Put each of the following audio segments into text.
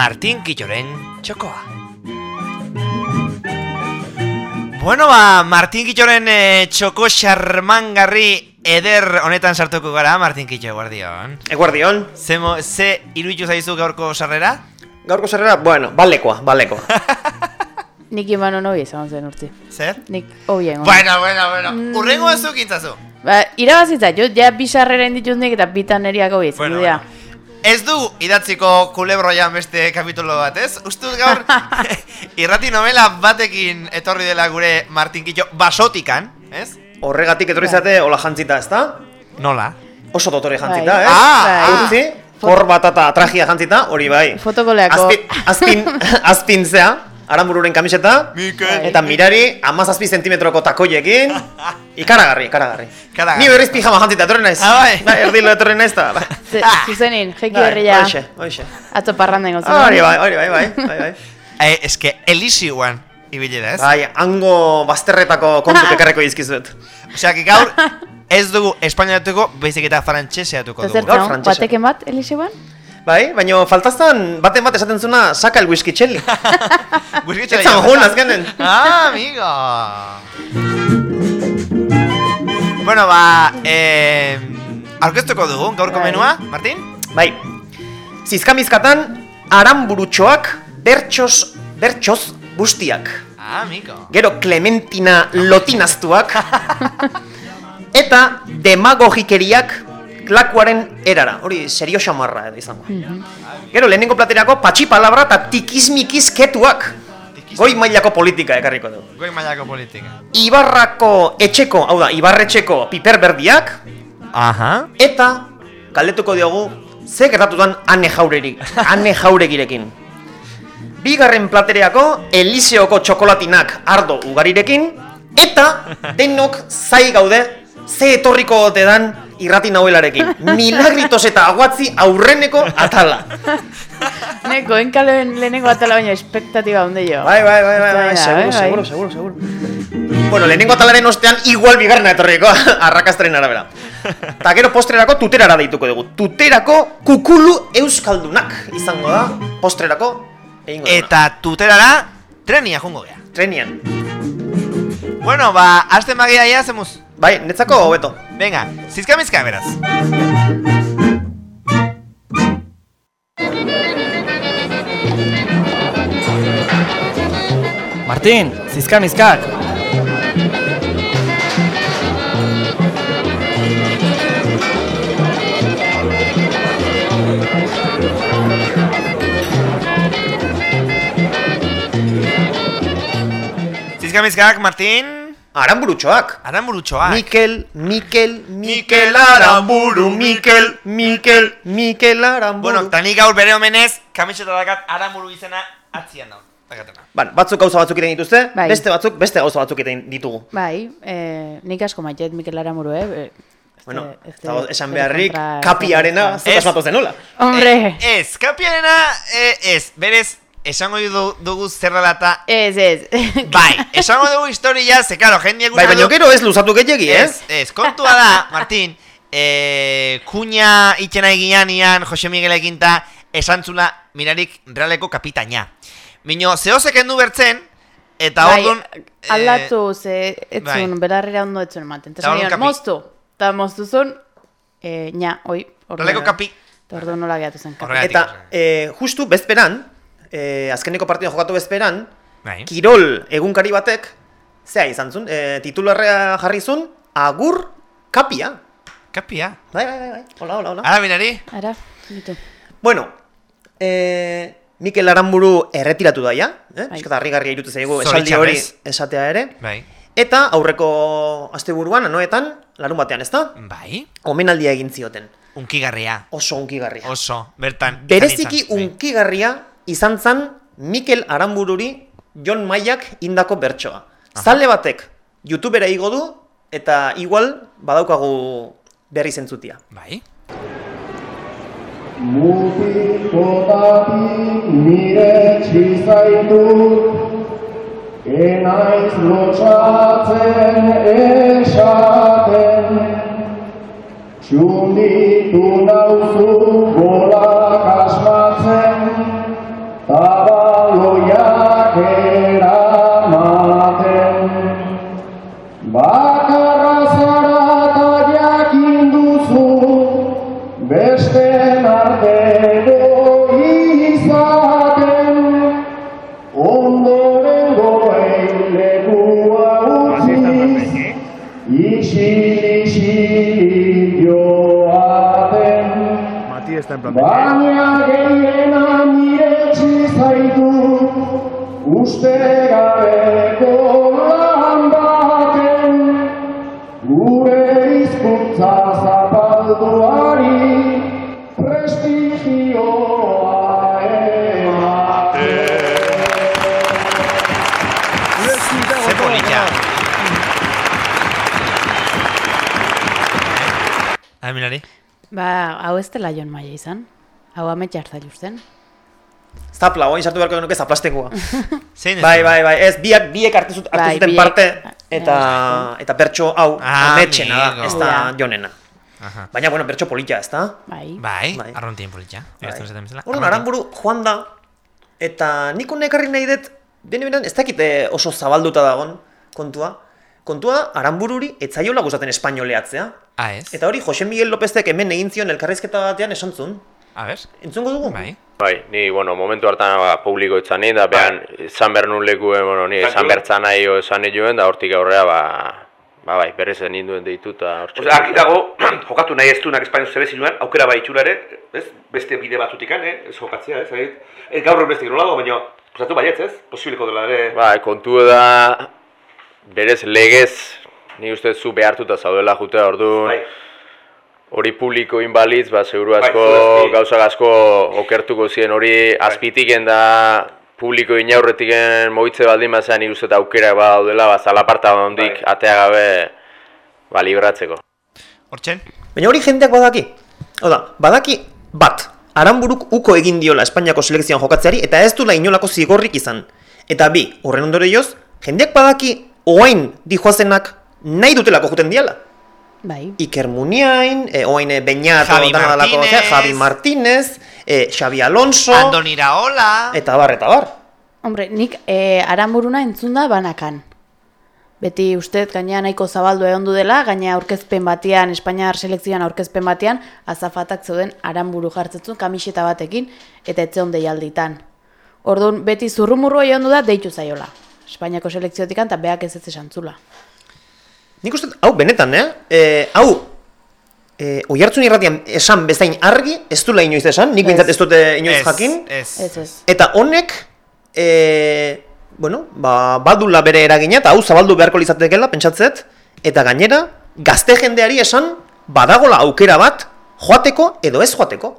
Martin Kitxoren txokoa. Bueno, ba, Martin Kitxoren eh, txoko xarmangarri eder honetan sartuko gara, Martin Kitxo, guardion. Eguardion, Ze, ze iruditu zaizu gaurko sarrera? gaurko zerrera, bueno, balekoa, balekoa. Nik iman hon hobi esan zen urti. Zer? Nik hobi egon. Bueno, bueno, bueno. Mm. Urrengo ez du kintzazu. Ba, irabazitza, jo, ja bisarrera indituz nik eta bitan eriak hobi esan Bueno, bueno. Ez du idatziko kulebroian beste kapitulo bat, ez? Ustut gaur irrati novela batekin etorri dela gure Martin Kitxo basotikan, ez? Horregatik etorri zate, hola jantzita, ezta? Nola? Oso dotore jantzita, Bai. eh? Ah, Bai. Utzi, kor batata tragia jantzita, hori bai. Fotokoleako. Azpin, azpin, azpin zea, arambururen kamiseta, Mikel. eta mirari, amazazpi zentimetroko takoiekin, ikaragarri, ikaragarri. Ni berriz pijama jantzita, etorri naiz. Ah, bai. Bai, erdilo etorri naiz, eta... Bai. Ze- Zuzenin, jeki Bai, herria. Hoxe, hoxe. Atzo parranda ingo zen. Hori bai, hori bai, bai, bai, bai. Eh, eske Elisiuan ibili da, ez? Bai, hango bazterretako kontu ekarreko izkizuet. Osea, que gaur ez dugu espainolatuko, baizik eta frantseseatuko dugu. Gaur zan, frantsesa. bateken bat, Eliseuan? Bai, baina faltaztan baten bat esaten zuna saka el whisky txelli. Guzkitxo Etzan jun, azkenen. Ah, amigo. Bueno, ba, eh, aurkeztuko dugu gaurko Bai. menua, Martin? Bai, zizkamizkatan aramburutxoak bertxos, bertxoz bustiak. Ah, amigo. Gero Clementina lotinaztuak. eta demagogikeriak klakuaren erara. Hori serio xamarra izango. Gero lehenengo platerako patxi palabra eta tikizmikiz ketuak. Goi mailako politika ekarriko du. Goi mailako politika. Ibarrako etxeko, hau da, Ibarretxeko piper berdiak, Aha. eta galdetuko diogu ze gertatutan ane jaurerik, ane jauregirekin. Bigarren platereako Eliseoko txokolatinak ardo ugarirekin, eta denok zai gaude ze etorriko ote dan irrati nauelarekin. Milagritos eta aguatzi aurreneko atala. Neko, enkalen lehenengo atala baina espektatiba hunde jo. Bai, bai, bai, bai, bai, Bai, seguro, bai. seguro, seguro, seguro. Bueno, lehenengo atalaren ostean igual bigarrena etorriko arrakastaren arabera. Ta gero postrerako tuterara deituko dugu. Tuterako kukulu euskaldunak izango da postrerako egingo. Eta tuterara trenia jungo gea. Trenian. Bueno, ba, azten magia ia zemuz. Bai, netzako hobeto. Venga, zizkamizka beraz. Martin, zizka mizkak. Zizkamizkak, Martin. Aramburutxoak. Aramburutxoak. Mikel, Mikel, Mikel Aramburu, Mikel, Mikel, Mikel Aramburu. Bueno, eta nik gaur bere omenez, kamiseta dakat aramuru izena atzian dago. Bueno, batzuk gauza batzuk egiten dituzte, Bai. beste batzuk beste gauza batzuk egiten ditugu. Bai, eh, nik asko maitet Mikel Aramuru, eh? este- Bueno, este- eta esan beharrik, kapiarena, Ez. asmatu zenula. Hombre, Eh, ez, kapiarena, eh, ez, berez, esango du, dugu zer dela eta... ez, ez. Bai, esango dugu historia, ze, karo, jendeak Bai, baina gero ez luzatu gehiagi, eh? Ez, ez, kontua da, Martin, eh, kuña itxena egian ian Jose Miguelekin ta esantzula mirarik realeko kapitaina. Mino, zehose kendu bertzen, eta bai, orduan... eh, aldatu, ze, etzun, bai. belarrera ondo etzun ematen. Eta zenion, kapi. moztu. Eta moztu zuen, eh, nya, oi. orduan- Realeko kapi... Eta orduan nola gehiatu zen. kapi. Eta eh, justu bezperan, eh, azkeneko partida jokatu bezperan, Bai. Kirol egunkari batek, zea izan zuen, eh, titularrea jarri zuen, agur kapia. Kapia. Bai, bai, bai, bai, hola, hola, hola. Ara, binari? Ara, ditu. Bueno, eh, Mikel Aramburu erretiratu daia, eh? Bai. Eskata harrigarria irutu zaigu esaldi hori esatea ere. Bai. Eta aurreko asteburuan, anoetan, larun batean, ezta? Bai. Omenaldia egin zioten. Unkigarria. Oso unkigarria. Oso, bertan. Bereziki bai. unkigarria izan zan Mikel Arambururi Jon Maiak indako bertsoa. Zale batek YouTubera igo du eta igual badaukagu berri zentzutia. Bai. Mutikotatik nire txizaitu Enaiz lotxatzen esaten Txunditu nauzu golak uste gabeko lan baten, gure hizkuntza zapalduari prestigioa ematen. Ze polita. Mirari. Ba, hau ez dela Jon Maia izan. Hau ametsa hartzaile zen. Zapla, oain sartu beharko genuke zaplastekoa. Zein ez? bai, bai, bai, ez, biak, biek hartu, Bai, zuten biek. parte, eta, Bai. eta bertso hau, Ah, ametxena da, ez da jonena. Aha. Baina, bueno, bertso polita, ez da? Bai. Bai, Bai. arrontien. Bai. Ez bezala. Orduan, Arruntin. aranburu joan da, eta nik honek ekarri nahi dut, bene benean, ez dakite oso zabalduta dagon kontua. Kontua, aranbururi etzaiola gustatzen espainoleatzea. Ah, ez? Eta hori, Jose Miguel Lópezek hemen egin zion elkarrizketa batean esan zuen. A ber. Entzungo dugu? Bai. Bai, ni, bueno, momentu hartan ba, publiko itzan da behan, esan behar nun lekuen, bueno, ni esan bertzan nahi o esan nioen, da hortik aurrea, ba, ba, bai, berrez ninduen deitu eta hortxe. Osea, argi dago, jokatu nahi ez duenak Espainiaz zebe zinuen, aukera bai itxura ere, ez? Beste bide batzutik eh? ez jokatzea, ez? Ez, ez gaur beste nola dago, baina, posatu baietz, ez? Posibleko dela ere. Bai, kontu da, berez legez, ni uste zu behartuta zaudela jutea orduan, Bai. Hori publiko inbalitz, ba, seguru asko, Bai, gauza asko okertuko ziren, hori azpitiken da, publiko inaurretiken mogitze baldin bazean nik uste eta aukera ba daudela, ba, zalaparta ondik Bai. atea gabe, ba, libratzeko. Hortzen? Baina hori jendeak badaki. Oda, badaki bat, Aranburuk uko egin diola Espainiako selekzioan jokatzeari eta ez dula inolako zigorrik izan. Eta bi, horren ondorioz, jendeak badaki oain dijoazenak nahi dutelako juten diala. Bai. Iker Muniain, e, oain e, Beñat, Javi dana dalako, Martínez. zera, Javi Martínez, e, Xabi Alonso, Andoni Iraola. eta bar, eta bar. Hombre, nik e, aranburuna entzun da banakan. Beti ustez gaina nahiko zabaldu egon dela, gaina aurkezpen batean, Espainiar selekzioan aurkezpen batean, azafatak zeuden aranburu jartzetzun kamiseta batekin, eta etzeon deialditan. Orduan, beti zurrumurru egon du da, deitu zaiola. Espainiako selekziotikan, eta beak ez ez esan zula. Nik uste, hau benetan, eh? E, hau, e, oi hartzun irratian esan bezain argi, ez dula inoiz esan, nik bintzat ez dute inoiz jakin. Ez. Ez. Eta honek, e, bueno, ba, badula bere eragina, eta hau zabaldu beharko litzatekeela, pentsatzet, eta gainera, gazte jendeari esan, badagola aukera bat, joateko edo ez joateko.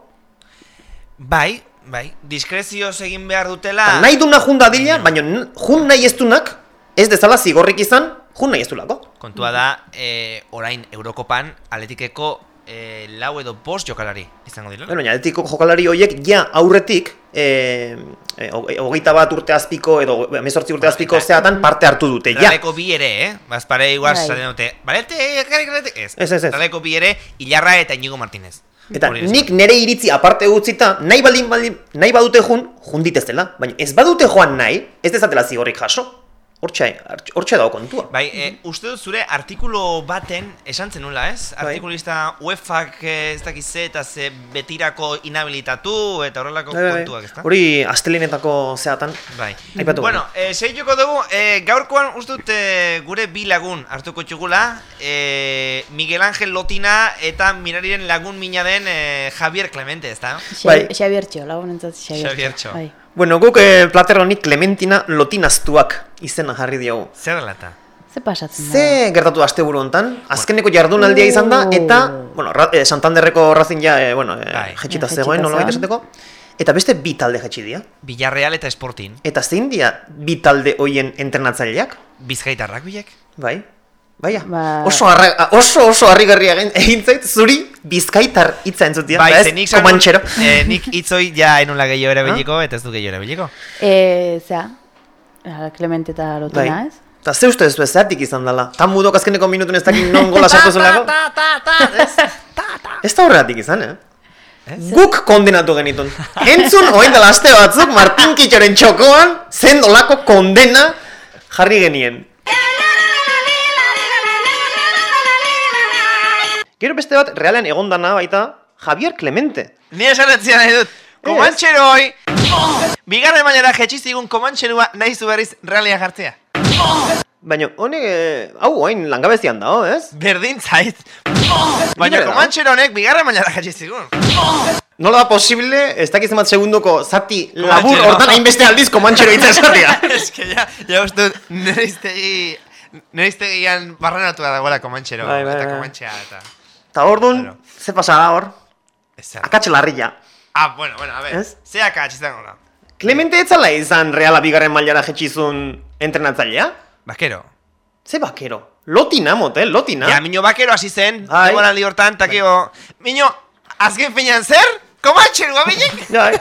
Bai, bai. Diskrezioz egin behar dutela. Eta nahi duna jun dadila, baina jun nahi ez dunak, ez dezala zigorrik izan, jun nahi ez dulako. Kontua da, e, orain Eurokopan atletikeko e, lau edo bost jokalari izango dira. Bueno, baina atletiko jokalari horiek ja aurretik, e, e, hogeita bat urte azpiko edo emezortzi urte azpiko eta- zeatan parte hartu dute, ja. Realeko bi ere, eh? Bazpare igual Bai. esaten dute. Balete, karek, balete. Ez. Ez, ez, ez. Realeko bi ere, Ilarra eta Inigo Martinez. Eta nik nere iritzi aparte utzita, nahi baldin baldin, nahi badute jun, jun diteztela. Baina ez badute joan nahi, ez dezatela zigorrik jaso. Hortxe, hortxe dago kontua. Bai, e, uste dut zure artikulu baten esan zenula, ez? Bai. Artikulista UEFak eh, ez dakiz ze eta ze betirako inhabilitatu eta horrelako Bai, bai, bai. kontuak, ezta? Hori astelenetako zeatan. Bai. Aipatu bueno, e, segituko dugu, e, gaurkoan uste dut e, gure bi lagun hartuko txugula, e, Miguel Ángel Lotina eta mirariren lagun mina den e, Javier Clemente, ezta? Bai. Xabiertxo, lagunentzat Xabiertxo. Xabiertxo. Bai. Bueno, guk eh, Platerronik Clementina Lotinaztuak izena jarri diogu. Zer dela eta? Ze pasatzen da? Ze gertatu asteburu hontan? Azkeneko jardunaldia izan da eta, bueno, ra, eh, Santanderreko Racing ja, eh, bueno, eh, Bai. jetxita Ja, zegoen, jetxita nolabait zegoen. esateko. Eta beste bi talde jetxi dira. Villarreal eta Sporting. Eta zein dira bi talde hoien entrenatzaileak? Bizkaitarrak bilek? Bai. Baia. Ba- Oso, arra, oso oso harrigarria egin, zait zuri bizkaitar hitza entzutia. Bai, ez nik komantxero. eh, nik itzoi ja enula gehiago erabiliko eta ez du gehiago erabiliko. E, zea, Ara, Clemente eta Bai. Lotina, ez? Eta ze uste ez du zertik izan dela. Tan mudok azkeneko minutun ez dakit non gola sartu zelako. Ez da horregatik izan, eh? Guk kondenatu genitun. Entzun, oain dela aste batzuk, Martin Kitxoren txokoan, zen kondena jarri genien. Gero beste bat, realen egondana baita, Javier Clemente. Ni esan nahi dut. Komantxero hoi, bigarren mailara jetxizigun komantxerua nahi zu berriz realia jartzea. Baina, honek, eh, hau, oain langabezian dago, ez? Berdin zait. Baina Libre da. komantxero honek bigarren mailara jetxizigun. Nola da posible, ez dakiz bat segundoko zati labur hortan hainbeste aldiz komantxero hitza esatea. Ez que ja, ja uste nire iztegi... Nire iztegian barrenatua dagoela komantxero. Bai, bai, eta bai. komantxea eta... Eta orduan, Claro. ze pasa da hor? Akatxe larria. Ah, bueno, bueno, a ver. Ez? Ze akatz izango da. Clemente etzala izan reala bigarren mailara jetxizun entrenatzailea? Bakero. Ze bakero? Lotina, motel, lotina. Ja, miño bakero hasi zen, Bai. denboraldi hortan, takio... Miño, azken finean zer? Komantxero, gabinek? Bai.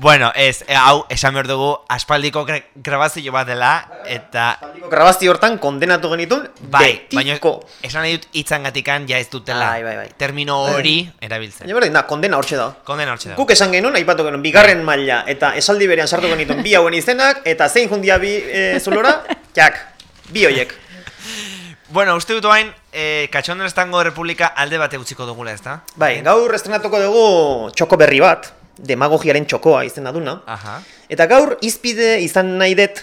bueno, ez, eh, hau, esan behar dugu, aspaldiko gra- grabazio bat dela, eta... Grabazti hortan kondenatu genitun, Bai, baina betiko. esan nahi dut hitzangatikan ja ez dutela Bai, bai, bai. termino hori erabiltzen. Baina berdin da, kondena hortxe da. Kondena hortxe da. Guk esan genuen, aipatu genuen, bigarren maila eta esaldi berean sartu genitun bi hauen izenak, eta zein jundia bi e, zulora, jak, bi hoiek. Bueno, uste dut oain, eh, Katxonden Estango Republika alde bate utziko dugula, ezta? Bai, gaur estrenatuko dugu txoko berri bat, demagogiaren txokoa izena duna. Aha. Eta gaur izpide izan nahi dut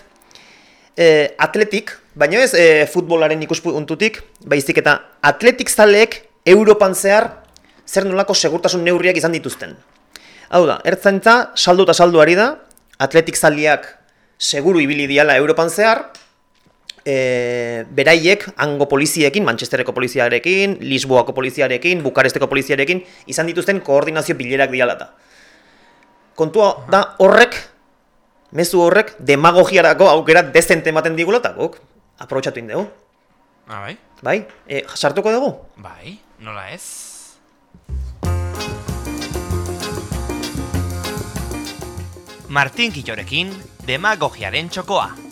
e, atletik, baina ez e, futbolaren ikuspuntutik, baizik eta atletik zaleek Europan zehar zer nolako segurtasun neurriak izan dituzten. Hau da, ertzaintza saldo eta saldo ari da, atletik zaleak seguru ibili diala Europan zehar, e, beraiek hango poliziekin, Manchesterreko poliziarekin, Lisboako poliziarekin, Bukaresteko poliziarekin, izan dituzten koordinazio bilerak dialata. Kontua da horrek, mezu horrek, demagogiarako aukera dezente ematen digula eta guk, aprobetxatu indegu. Ah, bai? Bai, e, sartuko dugu? Bai, nola ez? Martin Kitorekin, demagogiaren txokoa.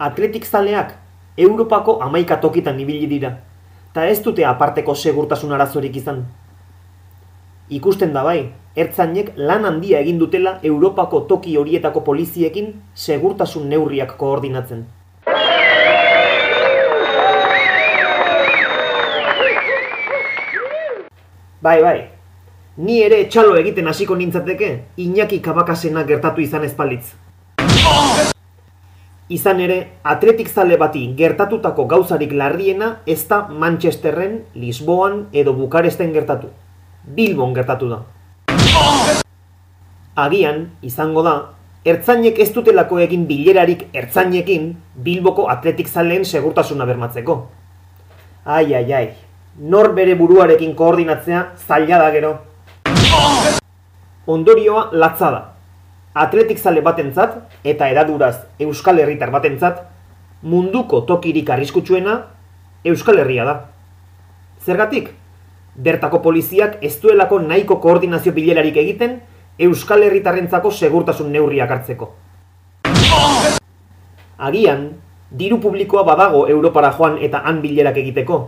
Atletik zaleak Europako amaika tokitan ibili dira, eta ez dute aparteko segurtasun arazorik izan. Ikusten da bai, ertzainek lan handia egin dutela Europako toki horietako poliziekin segurtasun neurriak koordinatzen. Bai, bai. Ni ere txalo egiten hasiko nintzateke, Iñaki Kabakasena gertatu izan ezpalitz. Izan ere, atletik zale bati gertatutako gauzarik larriena ez da Manchesterren, Lisboan edo Bukaresten gertatu. Bilbon gertatu da. Agian, izango da, ertzainek ez dutelako egin bilerarik ertzainekin Bilboko atletik zaleen segurtasuna bermatzeko. Ai, ai, ai, nor bere buruarekin koordinatzea zaila da gero. Ondorioa latza da. Atletik zale batentzat eta eraduraz Euskal Herritar batentzat munduko tokirik arriskutsuena Euskal Herria da. Zergatik? Bertako poliziak ez duelako nahiko koordinazio bilerarik egiten Euskal Herritarrentzako segurtasun neurriak hartzeko. Agian, diru publikoa badago Europara joan eta han bilerak egiteko,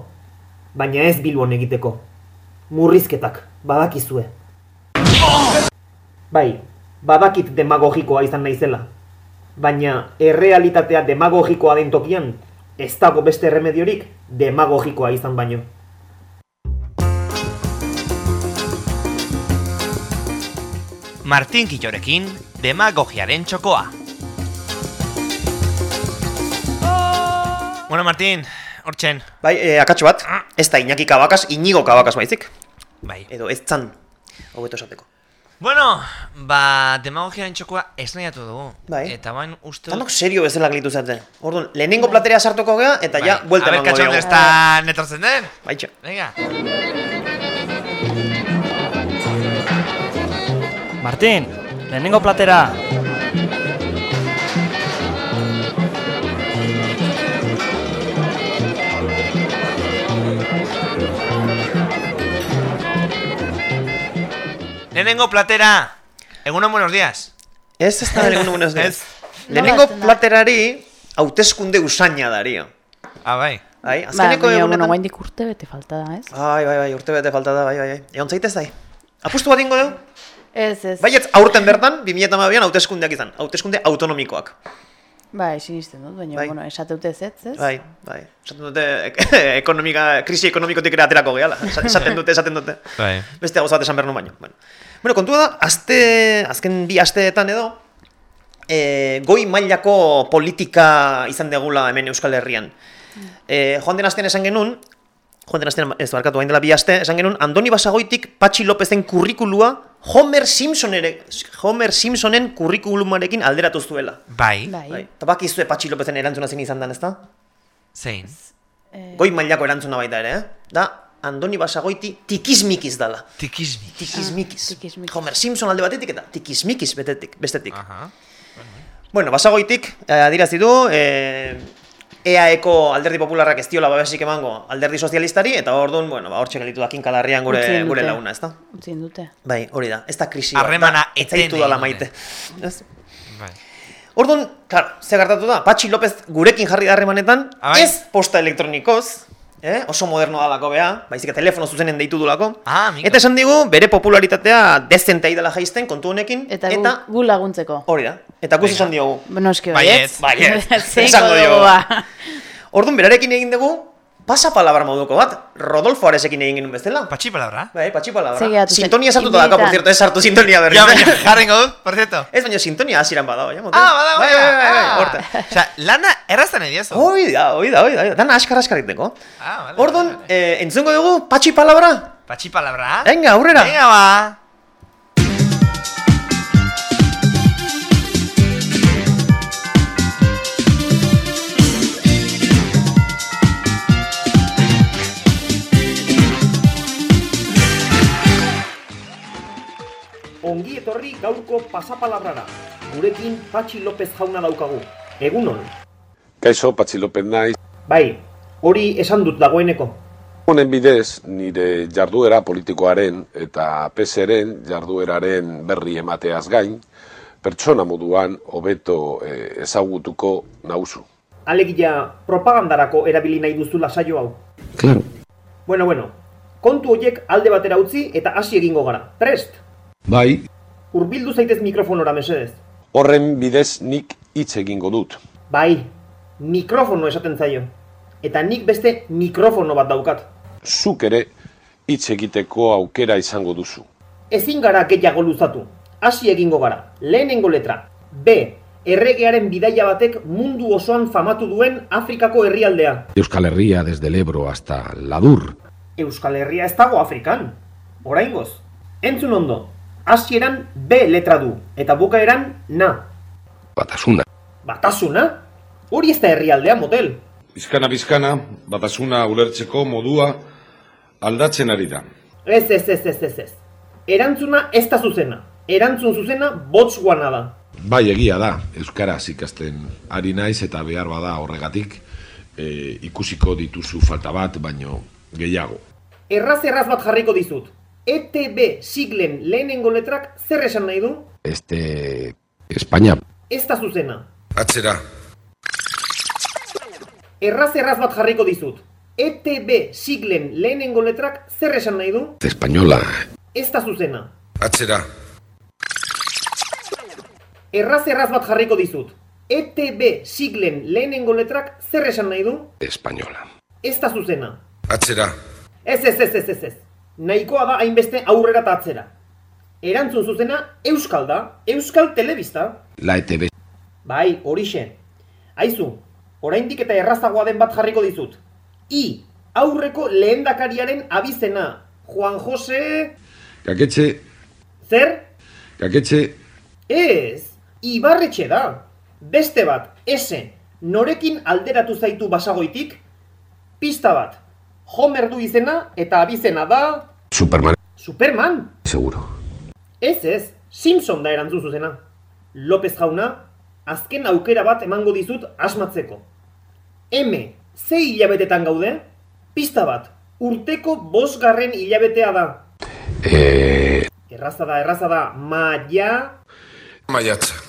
baina ez Bilbon egiteko. Murrizketak, badakizue. Bai, badakit demagogikoa izan naizela. Baina errealitatea demagogikoa den tokian, ez dago beste remediorik demagogikoa izan baino. Martin Kitorekin, demagogiaren txokoa. Bueno, Martin, hortxen. Bai, e, akatxo bat, ez da Iñaki Kabakas, Inigo Kabakas baizik. Bai. Edo ez zan, hobeto esateko. Bueno, ba, demagogiaren txokoa esnaiatu dugu. Bai. Eta bain uste Tanok serio bezala gelitu zaten. Orduan, lehenengo platerea sartuko gea, eta ja, buelta Bai. A ver, emango está netortzen den. Baitxa. Venga. Martin, lehenengo platera. Lehenengo platera. Egunon buenos días. Ez ez da lehenengo buenos días. Lehenengo platerari, hauteskunde usaina dario. Ah, bai. Bai, Ba, azkeneko bueno, egunetan... guaindik urte bete falta da, ez? Ai, bai, bai, urte bete falta da, bai, bai, bai. Egon zaitez dai. Apustu bat ingo dugu? Ez, ez. Baietz, aurten bertan, 2008an hauteskundeak izan. Hauteskunde autonomikoak. Bai, sinisten dut, baina, Bai. bueno, esate dute ez, ez? Bai, bai. Esaten dute, ekonomika, krisi ekonomikotik ere aterako gehala. Esa- Esaten dute, esaten dute. Bai. Beste gauza bat esan behar nuen baino. Bueno, bueno kontua da, azte, azken bi asteetan edo, e, goi mailako politika izan degula hemen Euskal Herrian. E, joan den astean esan genuen, joan den astean, ez barkatu, hain dela bi aste, esan genuen, Andoni Basagoitik Patxi Lopezen kurrikulua Homer Simpsonere, Homer Simpsonen kurrikulumarekin alderatu zuela. Bai, Bai. Bai. Eta bakizue Patxi Lopezen erantzuna zein izan dan, ezta? zein. Goi mailako erantzuna baita ere, eh? Da, Andoni Basagoiti tikizmikiz dala. Tikizmi. Tikizmikiz. Ah, tikizmikiz. Homer Simpson alde batetik eta tikizmikiz betetik, bestetik. Aha. Bueno, basagoitik, eh, adirazi du, eh, EAeko alderdi popularrak ez diola babesik emango alderdi sozialistari, eta orduan, bueno, ba, hortxe gelitu da kinkalarrian gure, Utzien gure dute. launa, ez da? Utzin dute. Bai, hori da, ez da krisi Harremana etzaitu dala maite. Ez? Bai. Orduan, claro, ze gertatu da, Patxi López gurekin jarri da harremanetan, bai? ez posta elektronikoz, eh? oso moderno dalako bea, baizik eta telefono zuzenen deitu dulako. Ah, amigo. eta esan digu, bere popularitatea dezentei dela jaisten kontu honekin, Eta, gu, eta gu laguntzeko. hori da, eta guz esan diogu. Baietz. Baietz. Zeiko Esango diogu. ba. Orduan, berarekin egin dugu, pasapalabra moduko bat, Rodolfo Aresekin egin genuen bezala. Patxi palabra. Bai, patxi palabra. Segiratu zen. Sintonia sartuta daka, por cierto, ez sartu sintonia berriz. Ja, baina, jarrengo dut, por cierto. Ez baina sintonia hasieran badago, ja, motel. Ah, badago, bai, bai, bai, bai, Ah. horta. Osea, lana errazten nahi diozu. Hoi da, hoi da, hoi da, dana askar askar egiteko. Ah, vale, Orduan, vale, eh, entzungo dugu, patxi palabra? Patxi palabra. Venga, aurrera. Venga, ba. Ongi etorri gaurko pasapalabrara. Gurekin Patxi López jauna daukagu. Egunon. Kaixo, Patxi López naiz. Bai, hori esan dut dagoeneko. Honen bidez, nire jarduera politikoaren eta PSren jardueraren berri emateaz gain, pertsona moduan hobeto eh, ezagutuko nauzu. Alegia propagandarako erabili nahi duzula saio hau. Claro. Bueno, bueno, kontu horiek alde batera utzi eta hasi egingo gara. Prest! Bai. Hurbildu zaitez mikrofonora mesedez. Horren bidez nik hitz egingo dut. Bai, mikrofono esaten zaio. Eta nik beste mikrofono bat daukat. Zuk ere hitz egiteko aukera izango duzu. Ezin gara gehiago luzatu. Hasi egingo gara. Lehenengo letra. B. Erregearen bidaia batek mundu osoan famatu duen Afrikako herrialdea. Euskal Herria desde el Ebro hasta Ladur. Euskal Herria ez dago Afrikan. Oraingoz. Entzun ondo. Hasieran B letra du eta bukaeran na. Batasuna. Batasuna? Hori ez da herrialdea motel. Bizkana bizkana, batasuna ulertzeko modua aldatzen ari da. Ez, ez, ez, ez, ez, ez. Erantzuna ez da zuzena. Erantzun zuzena Botswana da. Bai egia da, Euskaraz ikasten ari naiz eta behar bada horregatik e, ikusiko dituzu falta bat, baino gehiago. Erraz erraz bat jarriko dizut. ETB siglen lehenengo letrak zer esan nahi du? Este... España. Ez da zuzena. Atzera, Erraz erraz bat jarriko dizut. ETB siglen lehenengo letrak zer esan nahi du? Española. Ez da zuzena. atzera, Erraz erraz bat jarriko dizut. ETB siglen lehenengo letrak zer esan nahi du? Española. Ez da zuzena. atzera, Ez, ez, ez, ez, ez, ez. Nahikoa da hainbeste aurrera eta atzera. Erantzun zuzena Euskal da, Euskal Telebista. La E ETB. Bai, horixe. Aizu, oraindik eta errazagoa den bat jarriko dizut. I, aurreko lehendakariaren abizena. Juan Jose... Kaketxe, Zer? kaketxe, Ez, Ibarretxe da. Beste bat, S, norekin alderatu zaitu basagoitik? Pista bat, Homer du izena eta abizena da... Superman. Superman? Seguro. Ez ez, Simpson da erantzun zuzena. López jauna, azken aukera bat emango dizut asmatzeko. M, ze hilabetetan gaude? Pista bat, urteko bosgarren hilabetea da. E... Erraza da, erraza da, maia... maiatza.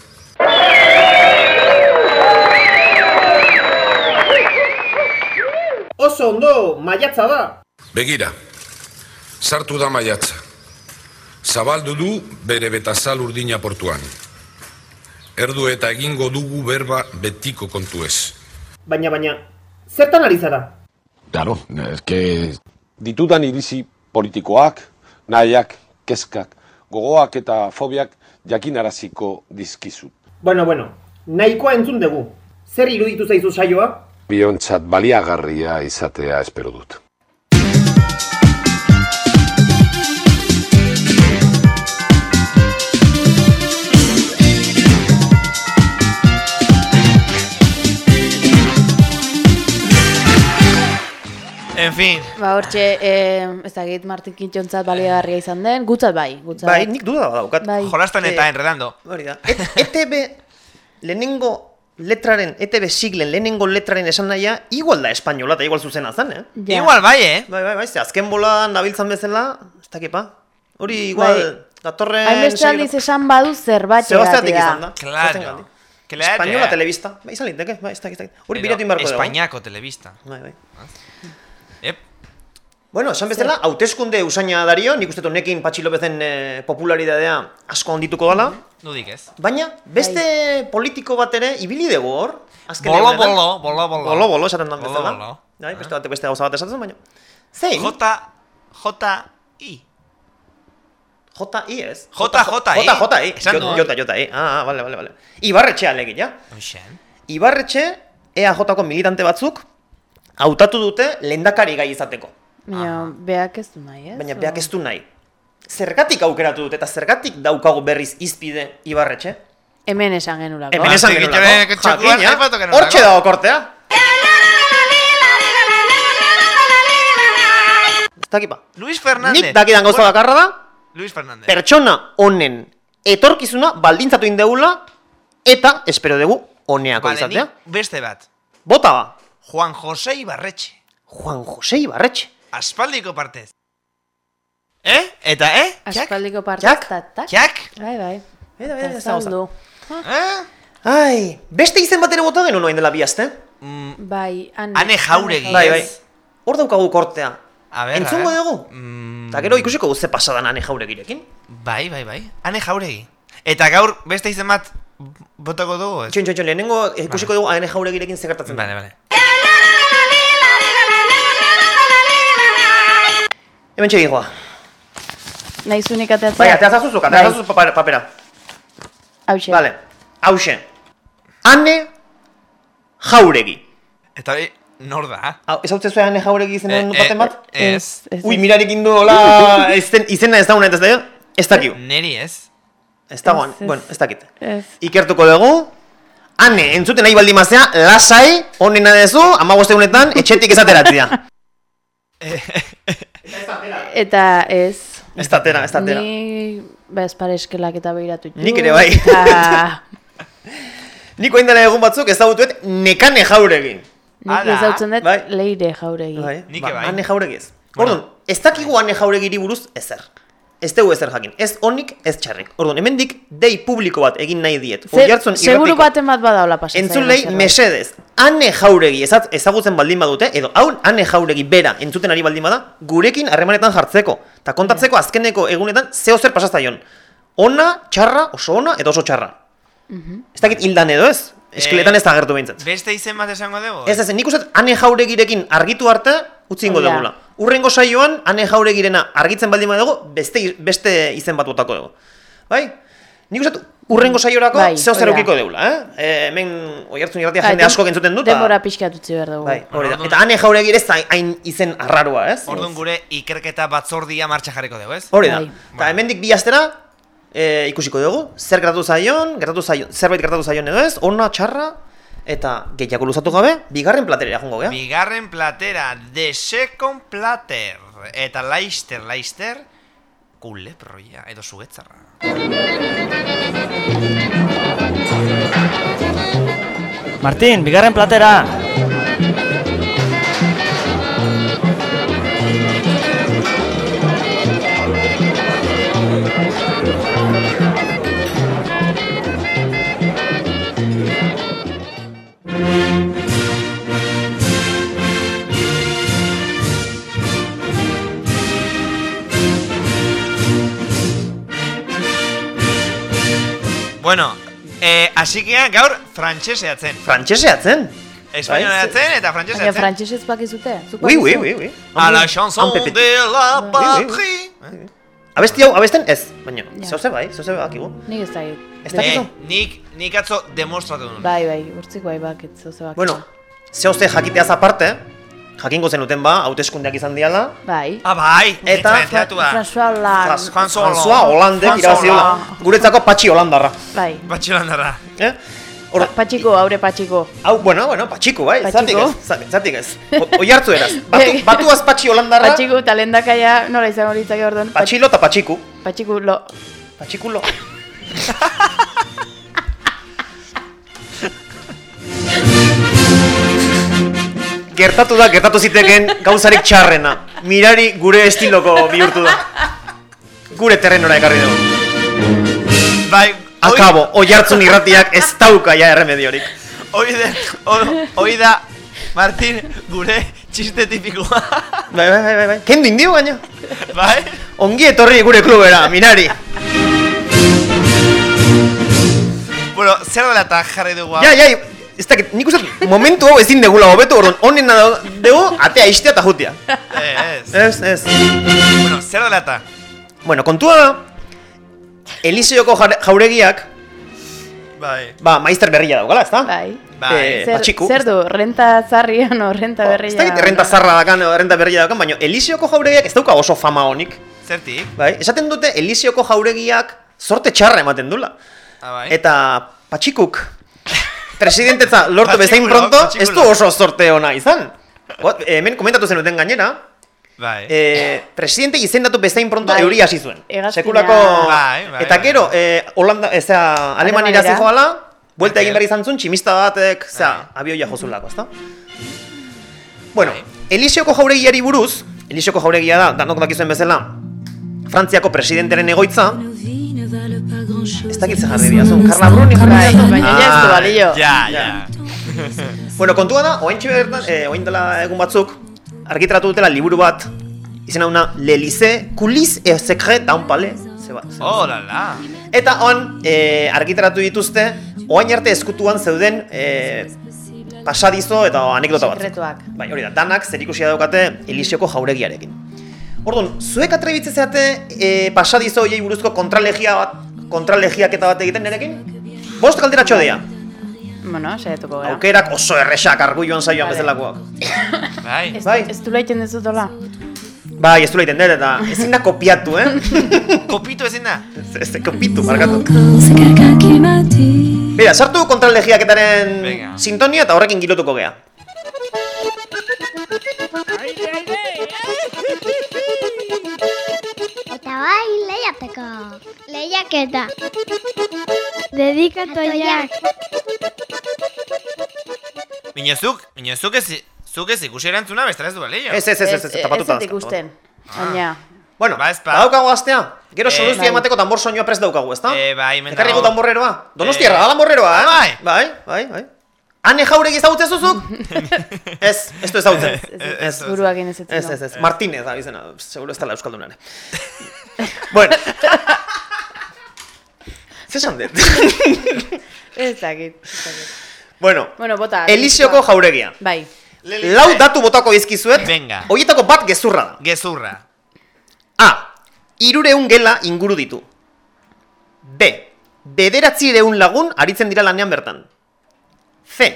Oso ondo, maiatza da. Begira, sartu da maiatza. Zabaldu du bere betazal urdina portuan. Erdu eta egingo dugu berba betiko kontu ez. Baina, baina, zertan ari zara? Claro, es que... Ditudan irizi politikoak, nahiak, kezkak, gogoak eta fobiak jakinaraziko dizkizut. Bueno, bueno, nahikoa entzun dugu. Zer iruditu zaizu saioa? biontzat baliagarria izatea espero dut. En fin. Ba, hortxe, eh, ez dakit Martin Kintxontzat baliagarria izan den, gutzat bai. Gutzat bai, bai, nik duda daukat. Bai, Jolastan eta eh, enredando. Hori da. Et, ETB, lehenengo letraren, ETB siglen lehenengo letraren esan nahia, igual da espainola eta igual zuzena zen, eh? Ja. Igual bai, eh? Bai, bai, bai, ze azken bola nabiltzan bezala, ez dakipa. Hori igual, Bai. datorren... Hainbeste aldiz esan badu zerbait Zebazteatik izan da. Claro. Claro. Espainola telebista. Bai, izan liteke, bai, ez dakit, ez dakit. Hori bilatu inbarko dugu. Espainiako telebista. Bai, bai. Ep. Bueno, esan bezala, hauteskunde usaina dario, nik uste honekin Patxi Lopezen eh, popularidadea asko handituko dala. Nudik ez. Baina, beste politiko bat ere, ibili dugu hor. azken Bolo, bolo, bolo, bolo. Bolo, bolo, esaten dan Bolo, bezala. bolo. Bai, beste batek beste gauza bat esaten, baina. Zein? J, J, I. J-I ez? J-J-I. J-J-I. Esan du. J-J-I. Ah, ah, vale, vale, vale. Ibarretxe alegia. Hoxen. Ibarretxe, EAJ-ko militante batzuk, hautatu dute lehendakari gai izateko. Baina, beak ez du nahi, ez? Baina beak ez du nahi. Zergatik aukeratu dute eta zergatik daukagu berriz izpide Ibarretxe? Hemen esan genulako. Hemen esan genulako. Jakina. genulako. Hortxe dago kortea. Ez dakipa. Luis Fernández. Nik dakidan gauza bakarra da, Luis Fernández. pertsona honen etorkizuna baldintzatu indegula eta espero dugu honeako Vale, izatea. beste bat. Bota ba, Juan José Ibarretxe. Juan Jose Ibarretxe. Aspaldiko partez. Eh? Eta, eh? Aspaldiko parte Jak? tak. Jak? Bai, bai. Beda, beda, Eta ez da. Eh? Ai, beste izen bat ere bota genuen orain dela bi aste. Mm, Bai, ane. Ane Jauregi. Bai, bai. Hor daukagu kortea. a ver, Entzungo dugu? Mm, Eta gero ikusiko guze pasadan ane jauregirekin. bai, bai, bai. Ane Jauregi. Eta gaur beste izen bat botako dugu, ez? Txon, txon, txon, lehenengo ikusiko dugu ane jauregirekin zekartatzen. Vale, vale. Hemen txegigoa. Nahi zunik ateatzea? Bai, ateazazuzuk, Bai. ateazazuz papera. papera. Hauxe. Vale, hause. Ane jauregi. Eta hori, nor da? Hau, ez hau zuen ane jauregi izen Eh, baten eh, bat? Ez. Ui, mirarik indu hola, izen, izena ez dauna ez da, ez dakiu. Neri ez. Ez dagoan, ez. bueno, ez dakit. Ez. Ikertuko dugu, ane, entzuten nahi baldin mazea, lasai, onena dezu, ama egunetan, etxetik ezateratzea. Eta ez. Ez da atera, ez da atera. Ni bez pareskelak eta behiratu ditu. Nik ere bai. Eta Niko indela egun batzuk ezagutuet nekane jauregin. nik Ala. ezautzen dut Bai. leire jauregi. Bai, Nik ba, bai. ane jauregi ez. Bueno. Orduan, ez dakigu ane jauregiri buruz ezer. Ez dugu ezer jakin. Ez onik, ez txarrik. Orduan, hemendik dei publiko bat egin nahi diet. Oiartzun seguru baten bat badaula pasatzen. Entzulei mesedez, ane jauregi ezat, ezagutzen baldin badute, edo hau ane jauregi bera entzuten ari baldin bada, gurekin harremanetan jartzeko. Eta kontatzeko azkeneko egunetan zeo zer pasazaion. Ona, txarra, oso ona, edo oso txarra. Ez dakit hildan edo ez? Eskeletan Eh, ez da agertu behintzat. Beste izen bat esango dugu? Ez ez, nik uste ane jauregirekin argitu arte, utzi ingo dugula. Urrengo saioan, ane jauregirena argitzen baldin badugu, beste, beste izen bat botako dugu. Bai? Nik dut, urrengo saiorako Bai, zeo zer eukiko deula, eh? e, hemen, oi hartzun irratia Bai, jende asko entzuten dut. eta- Denbora pixkat utzi behar dugu. Bai, hori da. Eta ane jauregir ez hain izen arraroa, ez? Orduan gure ikerketa batzordia martxa jarriko dugu, ez? Hori da. Bai. Eta hemendik bi astera, e, ikusiko dugu, zer gertatu zaion, gertatu zaion, zerbait gertatu zaion edo ez, ona, txarra, eta gehiago luzatu gabe, bigarren platerera jongo, gea? Bigarren platera, The Second Plater. Eta Leister, Leister, kuleproia, edo zugetzarra. Martin, bigarren platera. Bueno, eh, así que gaur frantseseatzen. Frantxeseatzen? Espainoleatzen eta Baina frantseseatzen. frantsesez bakizute? Zuk Ui, ui, bakizu? ui, ui. A la chanson de la patrie. Abesti hau, abesten ez, baina, Ja. zeu ze bai, zeu ze bakigu. Nik ez dakit. Ez dakizu? Eh, nik, nik atzo demostratu duen. Bai, bai, urtzik bai bakit, zoze bakit. Bueno, zeu ze jakiteaz aparte, jakingo zenuten ba, hauteskundeak izan diala, Bai. Ah, bai, Eta- enteratua. François Hollande. François. Hollande. Guretzako patxi holandarra. Bai. Batxelandarra. Eh? Hor, Patxiko, haure patxiko. hau, bueno, bueno, patxiku, bai, zatik ez, zatik- ez. Oi hartzu eraz. Batu, batuaz patxi holandarra, Patxiku eta lendakaia nola izango litzake orduan. patxilo eta patxiku. Patxiku lo. Patxikulo. gertatu da, gertatu ziteken gauzarik txarrena. Mirari gure estiloko bihurtu da. Gure terrenora ekarri dugu. Bai, Akabo, oi hartzun irratiak ez dauka ja erremediorik. Hoi da, ho- hoi da, Martin, gure txiste tipikoa. Bai, bai, bai, bai, bai. Kendu indio gaina. bai? Ongi etorri gure klubera, Mirari. Bueno, zer dela eta jarri dugu? Ja, ja, ez dakit, nik uste momentu hau ezin degula hobetu, orduan onena dugu, atea istea eta jutia. Eh, ez. Ez, ez. Bueno, zer dela eta? Bueno, kontua da, Eliseoko jauregiak, Bai. ba, maizter berria daukala, ezta? Bai. Bai. Eh, Zer, zer du, renta zarrian o renta berria? Ez dakit errenta zarra dakan, edo errenta berria dakan, baina Eliseoko jauregiak ez dauka oso fama honik. Zertik? Bai? Esaten dute Eliseoko jauregiak sorte txarra ematen dula. Ah, bai. Eta patxikuk presidentetza lortu bezain pronto, ez du oso sorte ona izan. What? Hemen komentatu zenuten gainera, Bai. eh, presidente izendatu bezain pronto Bai. euri hasi zuen. Sekulako... Bai, bai, Eta bai. gero, eh, Holanda, ezea, Alemanira Alemanira. zijoala, buelta egin Bai. behar izan zuen, tximista batek, zera, Bai. abioia jozulako, ezta? Bueno. Eliseoko jauregiari buruz, Eliseoko jauregia da, danok dakizuen bezala, Frantziako presidenteren egoitza, ez dakit ze jarri diazun, Carla Bruni jarri diazun? baina ez du balio. Ja, ja. Bueno, kontua da, oain bertan, eh, oain dela egun batzuk, argitaratu dutela liburu bat, izena una L'Elysée, Coulis et Secret d'un Palais. Zeba, zeba. Oh, la, la. Eta on, eh, argitaratu dituzte, oain arte eskutuan zeuden eh, pasadizo eta anekdota bat. Sekretuak. Bai, hori da, danak zerikusia daukate Elisioko jauregiarekin. Orduan, zuek atrebitze zeate e, pasadizo hoiei buruzko kontralegia bat, kontralegiaketa bat egiten nerekin? Bost galderatxo dea. Bueno, saiatuko gara. Aukerak oso erresak arguioan saioan Vale. bezalakoak. Bai. Ez, Bai. ez du laiten dezutola. Bai, ez du leiten dut eta ezin da kopiatu, eh? Kopitu ezin da? ez, ez kopitu, markatu. Bera, sartu kontralegiaketaren sintonia eta horrekin gilotuko gea. Lehiateko. Lehiaketa. Dedikatoiak. Mino zuk, mino zuk ez, zuk ez ikusi erantzuna bestara ez du balio. Ez, ez, ez, ez, ez, tapatuta. Ez ikusten. Baina, Bueno, Ba, ez pa. badaukagu astea. Gero Eh, soluzioa bai. emateko tambor soinua prest daukagu, ezta? Eh, bai, hemen Ekarri gu tamborreroa. Donostiarra Eh, da tamborreroa, eh? bai. Bai, bai, bai. Ane jauregi ezagutzen zuzuk? ez, ez du ezagutzen. ez, Ez, ez, buruak inezetzen. Ez, ez, ez. Martínez da bizena, seguro ez dela euskaldunare. bueno. Zesan dut? Ez dakit. bueno, Bueno, bota. Eliseoko jauregia. Bai. Lau datu botako dizkizuet. Venga. Hoietako bat gezurra da. Gezurra. A. Irureun gela inguru ditu. B. Bederatzireun lagun aritzen dira lanean bertan. C.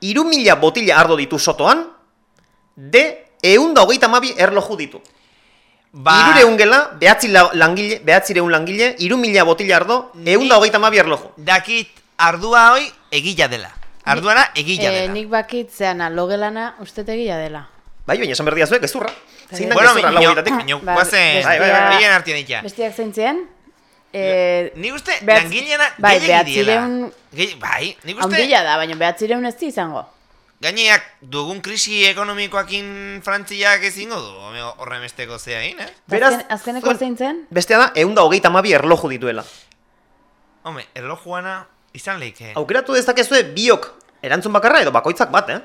Iru mila botila ardo ditu sotoan. D. Eun da hogeita mabi erloju ditu. Ba, Irureun gela, behatzi la, langile, behatzireun langile, iru mila botila ardo, eun da hogeita mabi erloju. dakit ardua hoi egila dela. Arduana egila Eh, dela. nik bakit zeana, logelana ustetegia dela. Bai, baina esan berdia zuek, gezurra. Zein da Bueno, gezurra lau horietatik? miño, Ba, guazen, bai, bai, bai. ikia. Bestiak zein ziren? Eh, Nik uste, behatz- langileana bai, behatzireun- Bai, nik uste, Handila da, baina behatzireun ez izango. Gaineak dugun krisi ekonomikoakin frantziak ezingo du, horren besteko zeain, eh? Beraz, Azken, azkeneko zein zen? Bestea da, eun da hogeita mabi erloju dituela. Home, erlojuana izan leike. Aukeratu dezakezue biok erantzun bakarra edo bakoitzak bat, eh?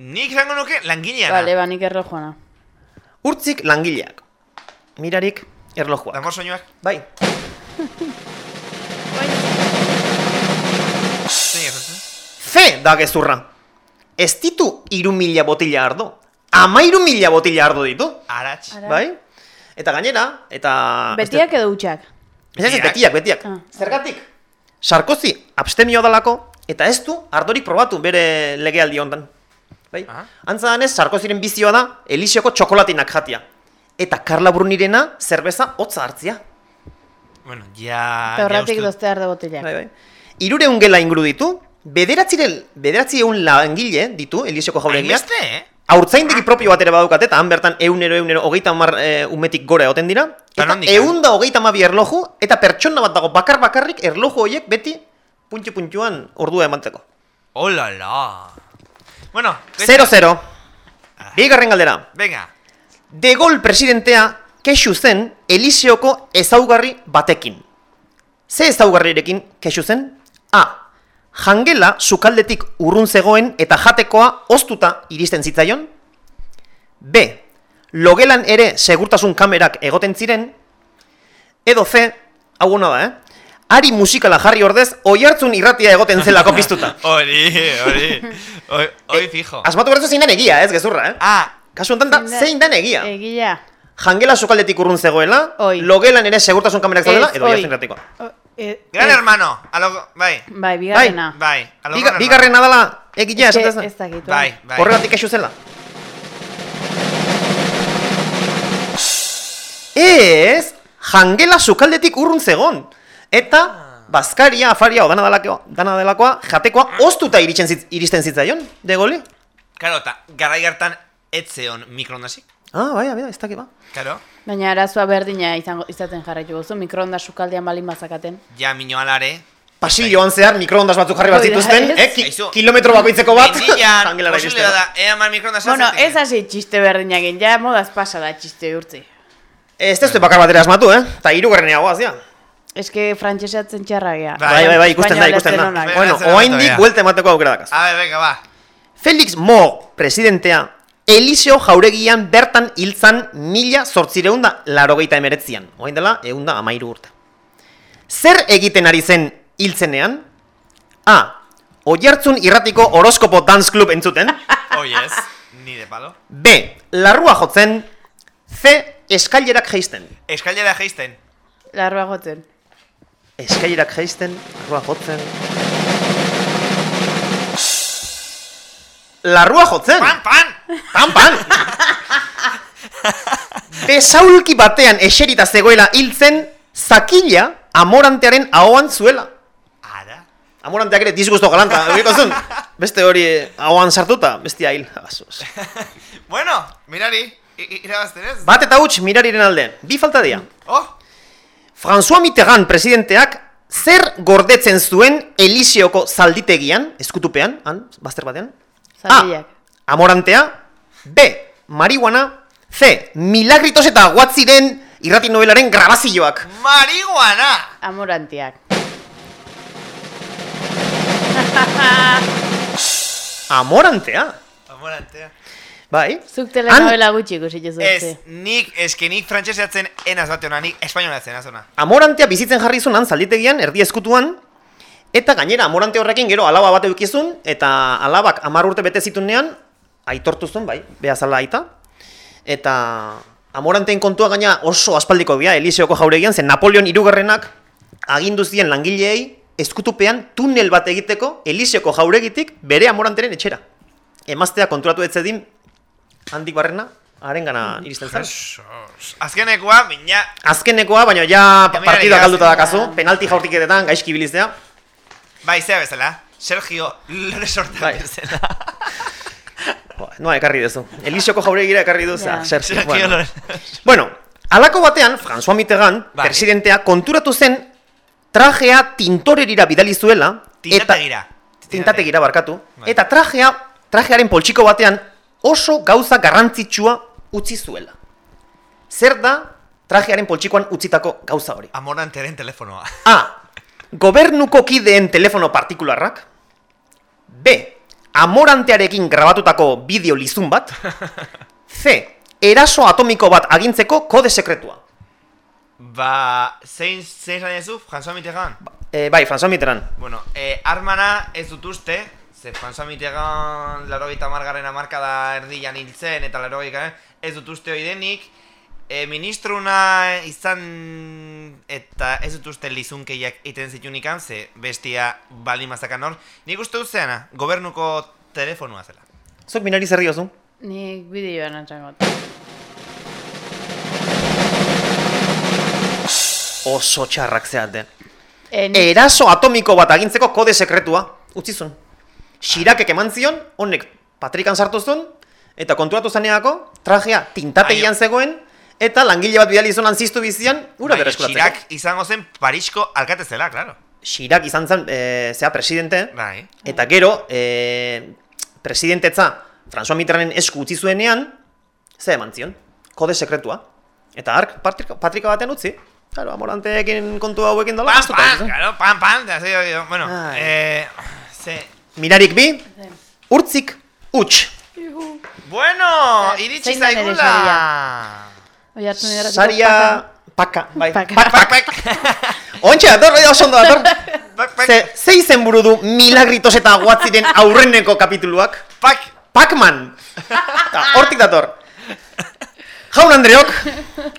Nik izango nuke langileana. Bale, ba, nik erlojuana. Urtzik langileak. Mirarik erlojuak. Damor soinuak. Bai. C da gezurra. Ez ditu iru mila botila ardo. Ama iru mila botila ardo ditu. Arats. Ara. Bai? Eta gainera, eta... Betiak edo hutsak? Ez ez, betiak, betiak. Ah. Zergatik? Sarkozy abstemio dalako, eta ez du ardorik probatu bere legealdi hontan. Bai? Ah. Antza danez, Sarkozyren bizioa da, Elisioko txokolatinak jatia. Eta Carla Brunirena zerbeza hotza hartzia. Bueno, ja... Eta horretik dozte arde botilak. Bai, bai. Irureun gela inguru ditu, bederatziren, bederatzi egun langile ditu Elisioko jauregiak. Hainbeste, eh? Haurtzaindegi propio bat ere badukate, eta han bertan eunero, eunero, hogeita hamar e, umetik gora egoten dira. Eta nondik, eun da hogeita hamabi erloju, eta pertsona bat dago bakar bakarrik erloju horiek beti puntxu puntxuan ordua emantzeko. Hola, la. Bueno, beste- 0-0. Bigarren galdera. Venga. De Gaulle presidentea kexu zen Eliseoko ezaugarri batekin. Ze ezaugarrirekin kexu zen? A. Jangela sukaldetik urrun zegoen eta jatekoa oztuta iristen zitzaion. B. Logelan ere segurtasun kamerak egoten ziren. Edo C. Hau hona da, eh? Ari musikala jarri ordez, oihartzun irratia egoten zelako piztuta. Hori, hori. Hori, hori fijo. Asmatu bertu zein dan egia, ez, gezurra, eh? Ah, Kasu honetan da, zein dan egia. Egia. Jangela sukaldetik urrun zegoela, logelan ere segurtasun kamerak zegoela, edo oi. oihartzun irratikoa. E, Gran ez. hermano. Alo, bai. Bai, bigarrena. Bai. Alo, Biga, gran bigarrena dela, esatez da? ez dakit, Bai, bai. Horregatik kexu zela. Ez, jangela sukaldetik urrun zegon. Eta, bazkaria, afaria, o dana delakoa, dana delakoa, jatekoa, oztuta iristen, zitz, iristen zitzaion, de goli. Karo, eta garai hartan etzeon mikroondasik. Ah, bai, bai, ez dakit ba. Karo, Baina arazoa berdina izango, izaten jarraitu gozu, mikroonda sukaldean balin bazakaten. ja mino alare. Pasilloan zehar mikroondas batzuk jarri bat zituzten, eh, ki, Aizu. kilometro bakoitzeko bat, Mendian, jangelara posible iristeko. da, ea mar mikroondas Bueno, ez hasi txiste berdinak egin, ja modaz pasa da txiste urtzi. Ez testu bakar batera asmatu, eh? Ta hirugarrenea goaz, ja. Ez que frantxesatzen txarra gea. Bai, bai, bai, ikusten da, ikusten da. Bueno, Bai, bai, oaindik bai. buelta emateko aukera dakaz. A ver, venga, va. Felix Mo, presidentea, Eliseo jauregian bertan hiltzan mila sortzireunda larogeita emeretzian. Oain dela, eunda amairu urte. Zer egiten ari zen hiltzenean? A. Oiartzun irratiko horoskopo dance club entzuten. Oh, yes. Ni de palo. B. Larrua jotzen. C. Eskailerak jeisten. Eskailera geisten. Larroa jotzen. Eskailerak jeisten, larrua jotzen. Larrua jotzen! Pan, pan! Pan, pan! Besaulki batean eserita zegoela hiltzen, zakila amorantearen ahoan zuela. Ara. Amoranteak ere disgusto galanta, egiko zuen. Beste hori ahoan sartuta, bestia hil. Bueno, mirari, irabazten ez? Bat eta huts mirariren alde, bi falta dira. Oh, François Mitterrand presidenteak zer gordetzen zuen Eliseoko zalditegian, eskutupean, han, bazter batean? Zaldiak. Amorantea, B. Marihuana, C. Milagritos eta guatziren irrati novelaren grabazioak. marihuana! Amorantiak. Amorantea? Amorantea. Bai. Zuk telenovela gutxi ikusi jozu. Ez, nik, eske nik frantxesatzen enaz bate hona, nik espainolatzen azona. Amorantea bizitzen jarri zuen han zalditegian, erdi eskutuan, eta gainera amorante horrekin gero alaba bat eukizun, eta alabak amar urte bete zitunean, aitortu zuen, bai, behazala aita, eta amoranteen kontua gaina oso aspaldiko dira, Eliseoko jauregian, zen Napoleon irugarrenak agindu zien langileei eskutupean tunel bat egiteko Eliseoko jauregitik bere amoranteren etxera. Emaztea konturatu etzedin handik barrena, haren gana iristen zen. Azkenekoa, mina... Azkenekoa, baina ja partida galduta dakazu, penalti jaurtiketetan gaizki biliztea. Bai, zea bezala. Sergio Loresorta Bai. bezala. Noa ekarri duzu. Elisioko jauregira ekarri duzu. Ja. Ja. Sergio bueno. Bueno, alako batean, François Mitterrand, Bai. presidentea, konturatu zen trajea tintorerira bidali zuela. Tintategira. Eta, tintategira barkatu. Bai. Eta trajea, trajearen poltsiko batean oso gauza garrantzitsua utzi zuela. Zer da trajearen poltsikoan utzitako gauza hori? Amoranteren telefonoa. A. Gobernuko kideen telefono partikularrak. B. Amorantearekin grabatutako bideo lizun bat. C. Eraso atomiko bat agintzeko kode sekretua. Ba, zein, zein zan ezu, François Mitterrand? E, bai, François Mitterrand. Bueno, eh, armana ez dut uste, ze François Mitterrand larogeita margarren amarkada erdian hiltzen eta larogeita ez dut uste hori denik, e, ministruna izan eta ez dut uste lizunkeiak iten zitunikan, ze bestia bali mazakan hor, nik uste dut zeana, gobernuko telefonua zela. Zuk minari zer diozu? Nik bideoan antzagot. Oso txarrak. E, nik- Eraso atomiko bat agintzeko kode sekretua. utzizun. Xirakek eman zion, honek patrikan sartu zuen, eta konturatu zaneako, trajea tintategian zegoen, eta langile bat bidali izan ziztu bizian, ura Bai, bereskuratzeko. Chirac izango zen Parisko alkate zela, claro. Xirak izan zen, e, zea, presidente, Bai. eta gero, e, presidentetza François Mitterranden esku utzi zuenean, ze eman zion, kode sekretua. Eta hark, patrika, patrika batean utzi. Claro, amoranteekin kontu hauekin dola. Pam, izan. claro, pam, pam, da, ze, bueno, Ai. eh, ze... Mirarik bi, urtzik, huts. Bueno, iritsi zein da nire zaigula. Saria, paka, bai. Paka. Pak, pak, pak. Ontxe dator, bai, oso ondo dator. Ze, ze izen buru du milagritos eta guatziren aurreneko kapituluak? Pak. Pacman. Ta, hortik dator. Jaun Andreok,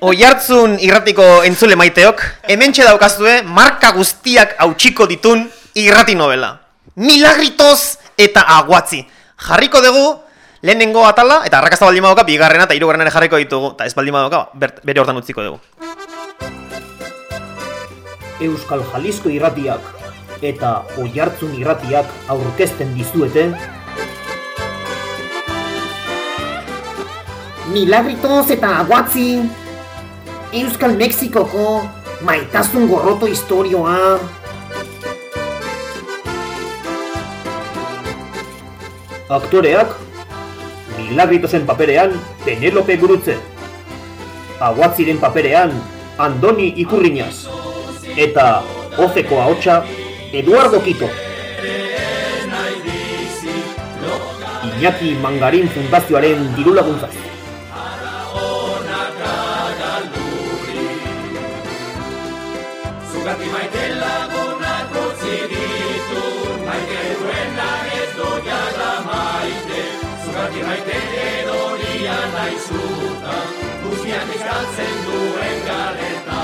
oihartzun irratiko entzule maiteok, hementxe daukazue marka guztiak hautsiko ditun irrati novela. Milagritos eta aguatzi. Jarriko dugu, lehenengo atala, eta arrakazta baldin badoka, bigarrena eta hirugarrena jarriko ditugu, eta ez baldin badoka, ber- bere hortan utziko dugu. Euskal Jalisco irratiak eta Oihartzun irratiak aurkezten dizuete. Milagritos eta aguatzi. Euskal Mexikoko maitasun gorroto historioa aktoreak Milagritosen paperean Penelope Gurutze. Aguatziren paperean Andoni Ikurriñaz eta Ozeko ahotsa Eduardo Kito Iñaki Mangarin Fundazioaren diru Guztiak izgaltzen duen galeta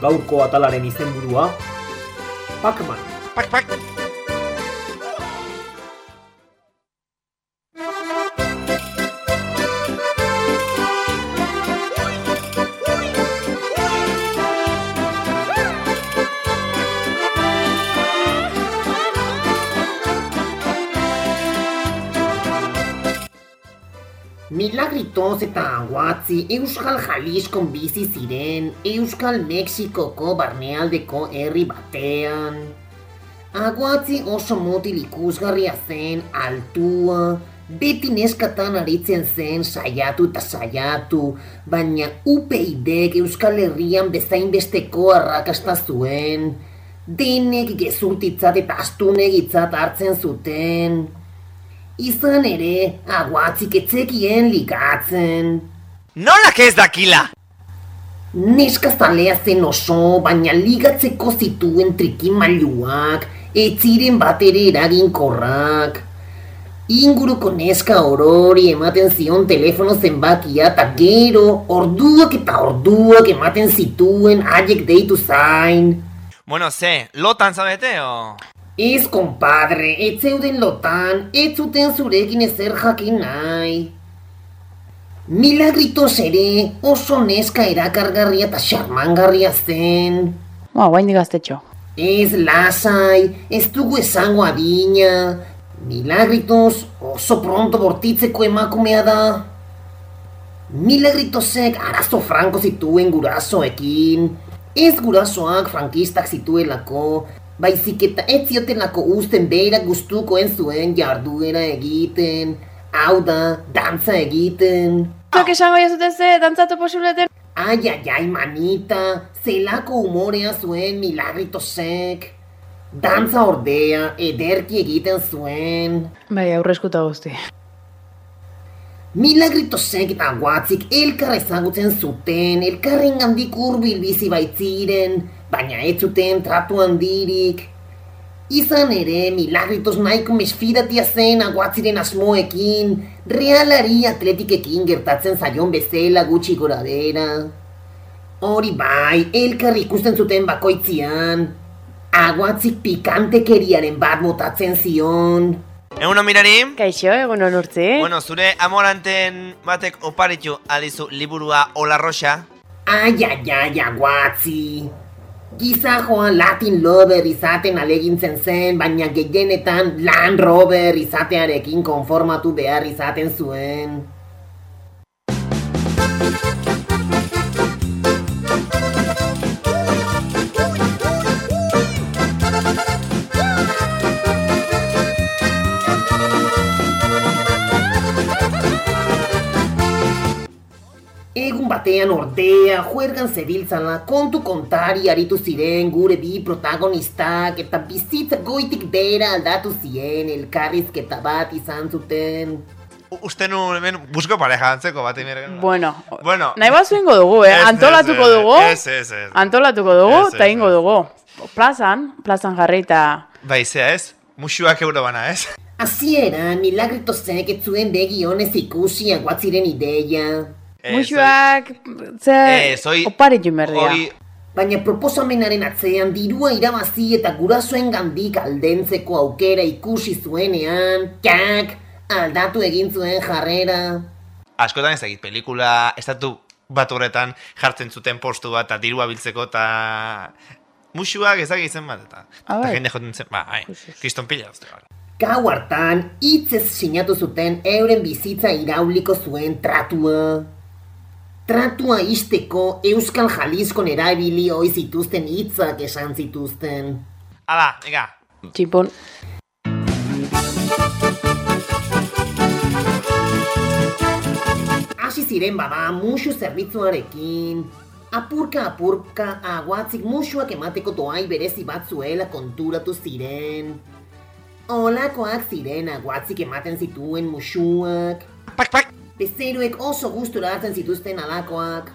Gaurko atalaren izenburua Pacman. Pak, Milagritos eta aguatzi Euskal Jaliskon bizi ziren Euskal Mexikoko barnealdeko herri batean. Aguatzi oso mutil ikusgarria zen, altua, beti neskatan aritzen zen saiatu eta saiatu, baina UPIDek Euskal Herrian bezain besteko arrakasta zuen. Denek gezurtitzat eta astunegitzat hartzen zuten. Izan ere, aguatzik etzekien ligatzen. Nolak ez dakila? Neskazalea zen oso, baina ligatzeko zituen trikimailuak, ez ziren bat ere eraginkorrak. Inguruko neska orori ematen zion telefono zenbakia eta gero orduak eta orduak ematen zituen haiek deitu zain. Bueno, ze, lotan zabete, o... Ez, compadre, ez zeuden lotan, ez zuten zurekin ezer jakin nahi. Milagritos ere oso neska erakargarria eta xarmangarria zen. Ba, guain gaztetxo. Ez lasai, ez dugu esango adina. Milagritos oso pronto bortitzeko emakumea da. Milagritosek arazo franko zituen gurasoekin. Ez gurasoak frankistak zituelako, baizik eta ez ziotelako uzten berak gustukoen zuen jarduera egiten. Hau da, dantza egiten. Zuek esango jazuten ze, dantzatu posibleten? Ai, ai, ai, manita, zelako humorea zuen milagritosek. Dantza ordea, ederki egiten zuen. Bai, aurreskuta guzti. Milagritosek eta guatzik elkarra ezagutzen zuten, elkarren gandik urbil bizi baitziren, baina ez zuten tratu handirik. Izan ere, Milagritos nahiko mesfidatia zen aguatziren asmoekin, realari atletikekin gertatzen zaion bezala gutxi gora bera. Hori bai, elkar ikusten zuten bakoitzian. Aguatzik pikantekeriaren bat botatzen zion. Eguno mirari? Kaixo, egunon urtzi. Bueno, zure amoranten batek oparitu alizu liburua Ola Roxa. Ai, ai, ai, aguatzi. Gizajoa Latin lover izaten alegintzen zen, baina gehienetan Land Rover izatearekin konformatu behar izaten zuen. Egun batean ordea, juergan zebiltzala, kontu kontari aritu ziren gure bi protagonistak eta bizitza goitik bera aldatu ziren elkarrizketa bat izan zuten. Uste nu hemen busko pareja antzeko bat emergen. Bueno, Bueno. nahi bat zuingo dugu, eh? Ez, ez, Antolatuko dugu. ez, ez, ez. Antolatuko dugu, eta ingo dugu. Plazan, plazan jarri eta... Bai, zea ez? Musuak euro bana, ez? Hasieran milagritozek ez zuen begi honez ikusi aguatziren ideia. Muxuak, ze... Ez, hoi- Opari jumerdia. hori- Baina proposamenaren atzean dirua irabazi eta gurasoen gandik aldentzeko aukera ikusi zuenean, kak, aldatu egin zuen jarrera. Askotan ez dakit, pelikula estatu bat horretan jartzen zuten postu bat, eta dirua biltzeko, eta musuak ez dakit zen bat, eta, eta jende joten zen, ba, hai, kriston pila bai. Gau hartan, hitzez sinatu zuten euren bizitza irauliko zuen tratua. Tratua isteko Euskal Jaliskon erabili ohi zituzten hitzak esan zituzten. Hala, ega. Txipon. Hasi ziren bada musu zerbitzuarekin. Apurka apurka aguatzik musuak emateko doai berezi bat zuela konturatu ziren. Olakoak ziren aguatzik ematen zituen musuak. Bezeroek oso gustura hartzen zituzten alakoak.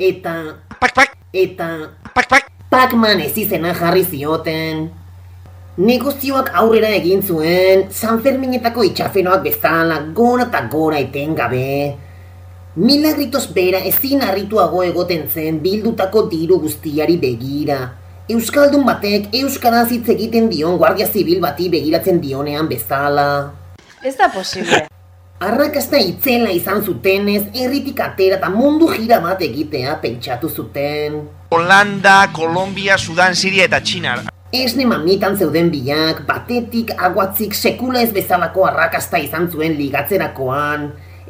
Eta... Pak, pak. Eta... Pak, pak. Pacman ez izena jarri zioten. Negozioak aurrera egin zuen, San Ferminetako itxaferoak bezala, gora eta gora etengabe. Milagritos bera ezin harrituago egoten zen bildutako diru guztiari begira. Euskaldun batek Euskaraz hitz egiten dion Guardia Zibil bati begiratzen dionean bezala. Ez da posible. Arrakasta itzela izan zutenez, herritik atera eta mundu jira bat egitea pentsatu zuten. Holanda, Kolombia, Sudan, Siria eta Txinar. Esne mamitan zeuden biak, batetik aguatzik sekula ez bezalako arrakasta izan zuen ligatzerakoan,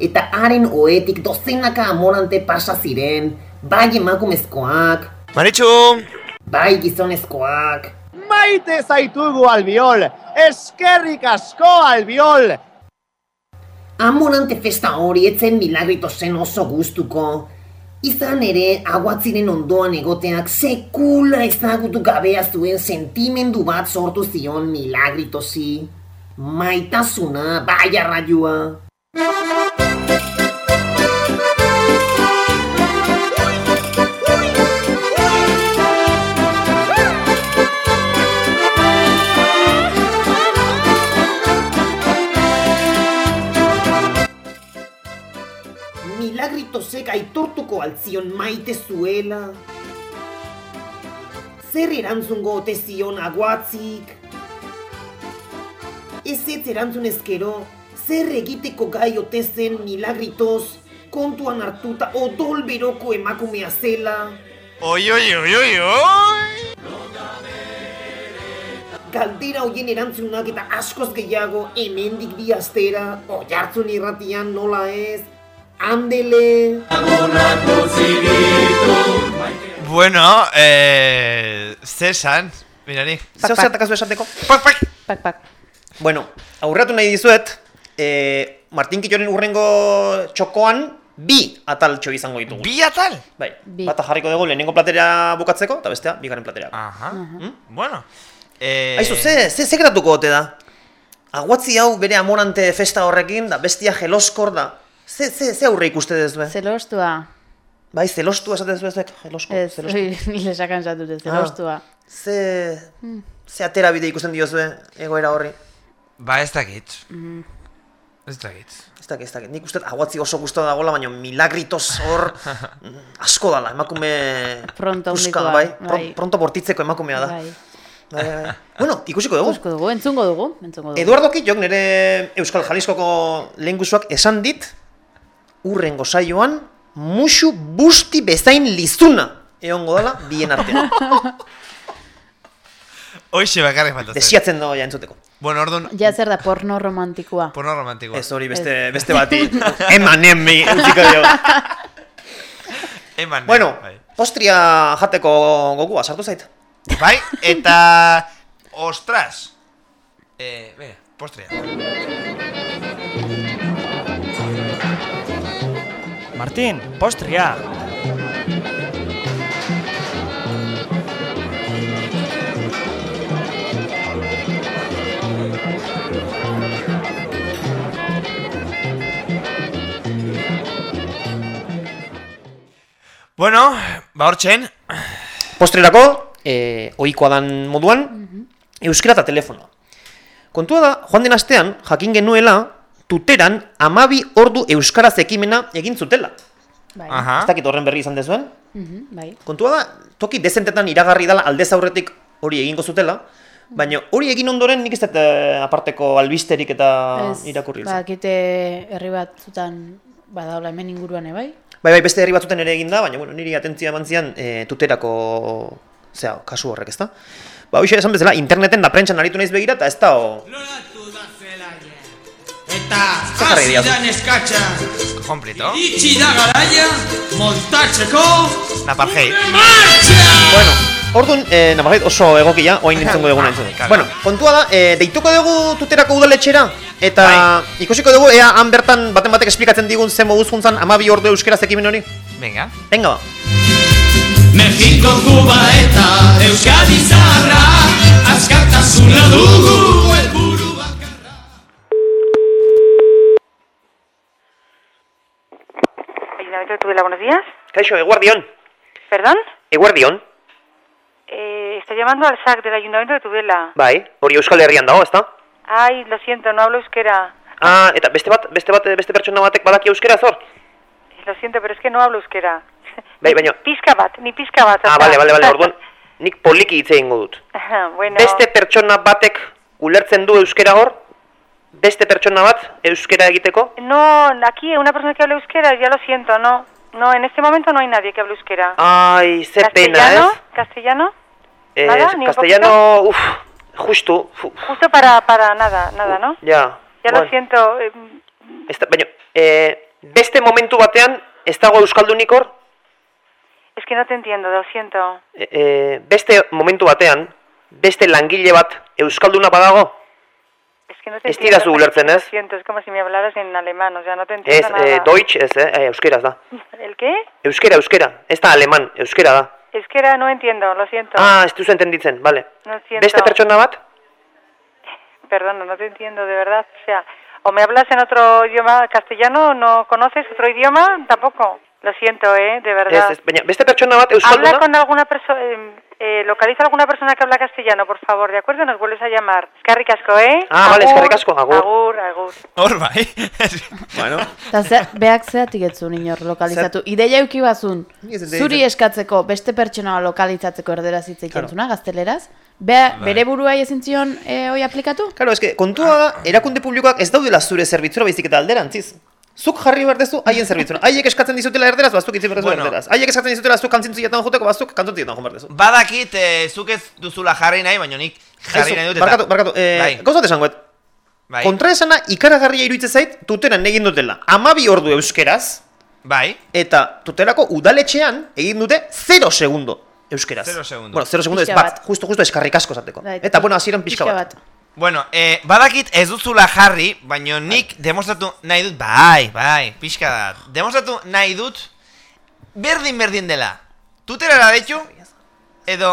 eta haren oetik dozenaka amorante pasa ziren, bai emakumezkoak, Maritxu! bai gizonezkoak. Maite zaitugu albiol, eskerrik asko albiol! Amorante festa hori etzen milagrito zen oso gustuko. Izan ere, aguatziren ondoan egoteak sekula ezagutu gabea zuen sentimendu bat sortu zion milagritosi. Maitasuna, bai arraioa. Milagritosek aitortuko altzion maite zuela. Zer erantzungo ote zion aguatzik? Ez ez erantzun ezkero, zer egiteko gai ote zen milagritos, kontuan hartuta odol beroko emakumea zela. Oi, oi, oi, oi, oi! Galdera hoien erantzunak eta askoz gehiago hemendik bi astera, oihartzun irratian nola ez, handele! Bueno, eh... Zesan, mirari. Zeo zertakazu esateko? Pak, pak. Pak, pak. Bueno, aurratu nahi dizuet, eh, Martin Kitoren urrengo txokoan bi ataltxo izango ditugu. Bi atal? Bai, Bi. bata jarriko dugu lehenengo platera bukatzeko, eta bestea, bigarren platera. Aha. Bueno. Eh... Aizu, ze, ze, ze gertatuko ote da? Aguatzi hau bere amorante festa horrekin, da bestia jeloskor da. Ze, ze, ze aurre ikuste dezue? Zelostua. Bai, zelostua esate dezuek, jelosko, Ez, zelostu. hori nile sakan zatute, zelostua. Ze, ze atera bide ikusten diozue egoera horri? Ba, ez dakit. Mm. Ez dakit. Ez dakit, ez dakit. Nik uste aguatzi oso guztua dagoela, baina milagritos hor mm, asko dala, emakume... Pronto puska, bai, bai. Pro- pronto bortitzeko emakumea da. Bai. Bai, bai, bai. Bueno, ikusiko dugu. Ikusiko dugu, entzungo dugu, entzungo dugu. Eduardo Kitok nire Euskal Jaliskoko lehenguzuak esan dit, urrengo saioan, musu busti bezain lizuna egongo dela bien artean. Hoixe bakarrik faltatzen. Desiatzen dago ja entzuteko. Bueno, orduan, Ja zer da porno romantikoa. porno romantikoa. Ez hori beste, beste bati. Eman, emi, utziko dio. Eman. Bueno, bai. postria jateko gogua, sartu zait. Bai, eta... Ostras! Eh, venga, postrea. Martín, postria. Bueno, ba hortzen, Postrerako, eh, ohikoa dan moduan, euskara eta telefonoa. Kontua da, joan den astean, jakin genuela, tuteran amabi ordu euskaraz ekimena egin zutela. Bai. Aha. Ez dakit horren berri izan dezuen. Mhm, bai. Kontua da, toki dezentetan iragarri dela aldez aurretik hori egingo zutela, baina hori egin ondoren nik ez dut eh, aparteko albisterik eta Ez, irakurri. Ba, kite herri batzutan badaola hemen inguruan, eh, bai? Bai, bai, beste herri batzuten ere egin da, baina bueno, niri atentzia eman zian e, tuterako zera, kasu horrek, ezta? Ba, hoxe esan bezala, interneten da prentxan aritu naiz begira, eta ez da, o... Eta Zer jarri diazu? hasidan eskatxa Complito. Itxi da garaia montatzeko Naparjei. Bueno, orduan, eh, nabagait oso egokia, oain nintzongo duguna entzun. Claro. Bueno, kontua da, eh, deituko dugu tuterako udaletxera, eta Bai. ikusiko dugu, ea han bertan baten batek esplikatzen digun zen moduz juntzan amabi ordu euskeraz ekimen hori. Venga. Venga, ba. Mexiko, Kuba eta Euskadi zarra Azkartasuna dugu helburu De Tudela, buenos días. Kaixo, eguardion. ¿Perdón? Eguardion. Eh, está llamando al SAC del Ayuntamiento de Tudela. Bai, hori Euskal Herrian dago, ezta? Ay, lo siento, no hablo euskera. Ah, eta beste bat, beste bat, beste pertsona batek badaki euskera zor? Lo siento, pero es que no hablo euskera. Bai, baina... Pizka bat, ni pizka bat. Ah, bale, bale, bale, orduan, nik poliki hitz egingo dut. bueno, Beste pertsona batek ulertzen du euskera hor? Beste pertsona bat euskera egiteko? no, aquí una persona que habla euskera, ya lo siento, no. No, en este momento no hay nadie que hable euskera. Ai, ze pena, ez? ¿Castellano? Eh, Nada, ni castellano, uff, justu, fu, Justo para, para nada, nada, ¿no? ja. Ya lo siento. eh, Ez da, baina, eh, beste momentu batean, ez dago euskaldunik hor? es que no te entiendo, lo siento. Eh, eh, beste momentu batean, beste langile bat euskalduna badago? Es que no te Ez entiendo. didazu ulertzen, Lo ez? siento, es como si me hablaras en alemán, o sea, no te Ez, entiendo nada. eh, Deutsch, ez, eh, eh, euskeraz da. ¿El qué? Euskera, euskera, ez da aleman, euskera da. Euskera no entiendo, lo siento. Ah, ez duzu entenditzen, bale. Lo siento. Beste pertsona bat? Perdón, no te entiendo, de verdad. O sea, o me hablas en otro idioma castellano, no conoces otro idioma, tampoco. Lo siento, ¿eh? De Ez, verdad. ez, baina beste pertsona bat Habla euskalduna? con alguna persona, eh, localiza alguna persona que habla castellano, por favor, ¿de acuerdo? Nos vuelves a llamar. Eskerrik asko, ¿eh? Ah, vale, eskerrik asko, agur. Agur, agur. Hor bai. bueno. Eta ze, beak zeatik ez zuen inor lokalizatu. Ideia euki bazun, zuri eskatzeko beste pertsona lokalizatzeko erderaz hitz zuna, gazteleraz, Bea, Bai. bere buruai ezin zion e, hoi aplikatu? Claro, eske, kontua da, erakunde publikoak ez daudela zure zerbitzura baizik eta alderantziz. Zuk jarri behar dezu haien zerbitzura. Haiek eskatzen dizutela erderaz, bazuk itzi behar dezu Bueno. erderaz. Haiek eskatzen dizutela zuk kantzintzuietan joteko, bazuk kantzintzuietan jo behar dezu. Badakit, eh, zuk ez duzula jarri nahi, baina nik jarri nahi dut eta... Barkatu, barkatu, eh, Bai. gauza bat esangoet. Bai. Kontra esana ikaragarria iruditzen zait, tuteran egin dutela. Amabi ordu euskeraz, Bai. eta tuterako udaletxean egin dute 0 segundo euskeraz. Zero segundo. Bueno, 0 segundo ez bat, justo, justo eskarrik asko zateko. Bai, Eta, bueno, hasieran pixka bat. Bueno, eh, badakit ez duzula jarri, baina nik demostratu nahi dut, bai, bai, pixka da. Demostratu nahi dut, berdin berdin dela. Tuterara deitu, edo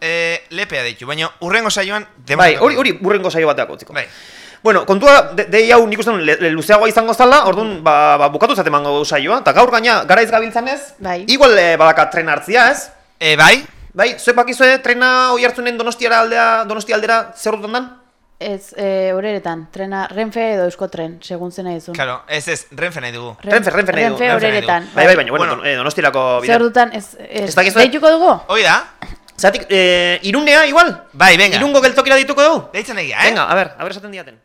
eh, lepea deitu, baina urrengo saioan Bai, demostratu. hori, hori burrengo saio bateak utziko. Bai. Bueno, kontua, de, dei hau nik uste dut le, le- luzeagoa izango zala, orduan ba, ba, bukatu zate mango saioa, eta gaur gaina garaiz gabiltzanez, bai. igual e, badaka tren hartzia, ez? E, bai? Bai, zuek bakizue trena hoi hartzunen donostiara aldea, donosti aldera zer dutan dan? Ez, e, horeretan, trena, Renfe edo Eusko Tren, segun zena izun. Claro, ez ez, Renfe nahi dugu. Renfe, Renfe nahi dugu. Renfe horeretan. Bai, bai, baina, bueno, don- eh, donostirako Zer dutan, ez, ez, Ez dakizue? deituko dugu? Hoi da? Zatik, eh, irunea igual? Bai, venga. Irungo geltokira dituko dugu? Deitzen egia, eh? Venga, a ver, a ver esaten diaten.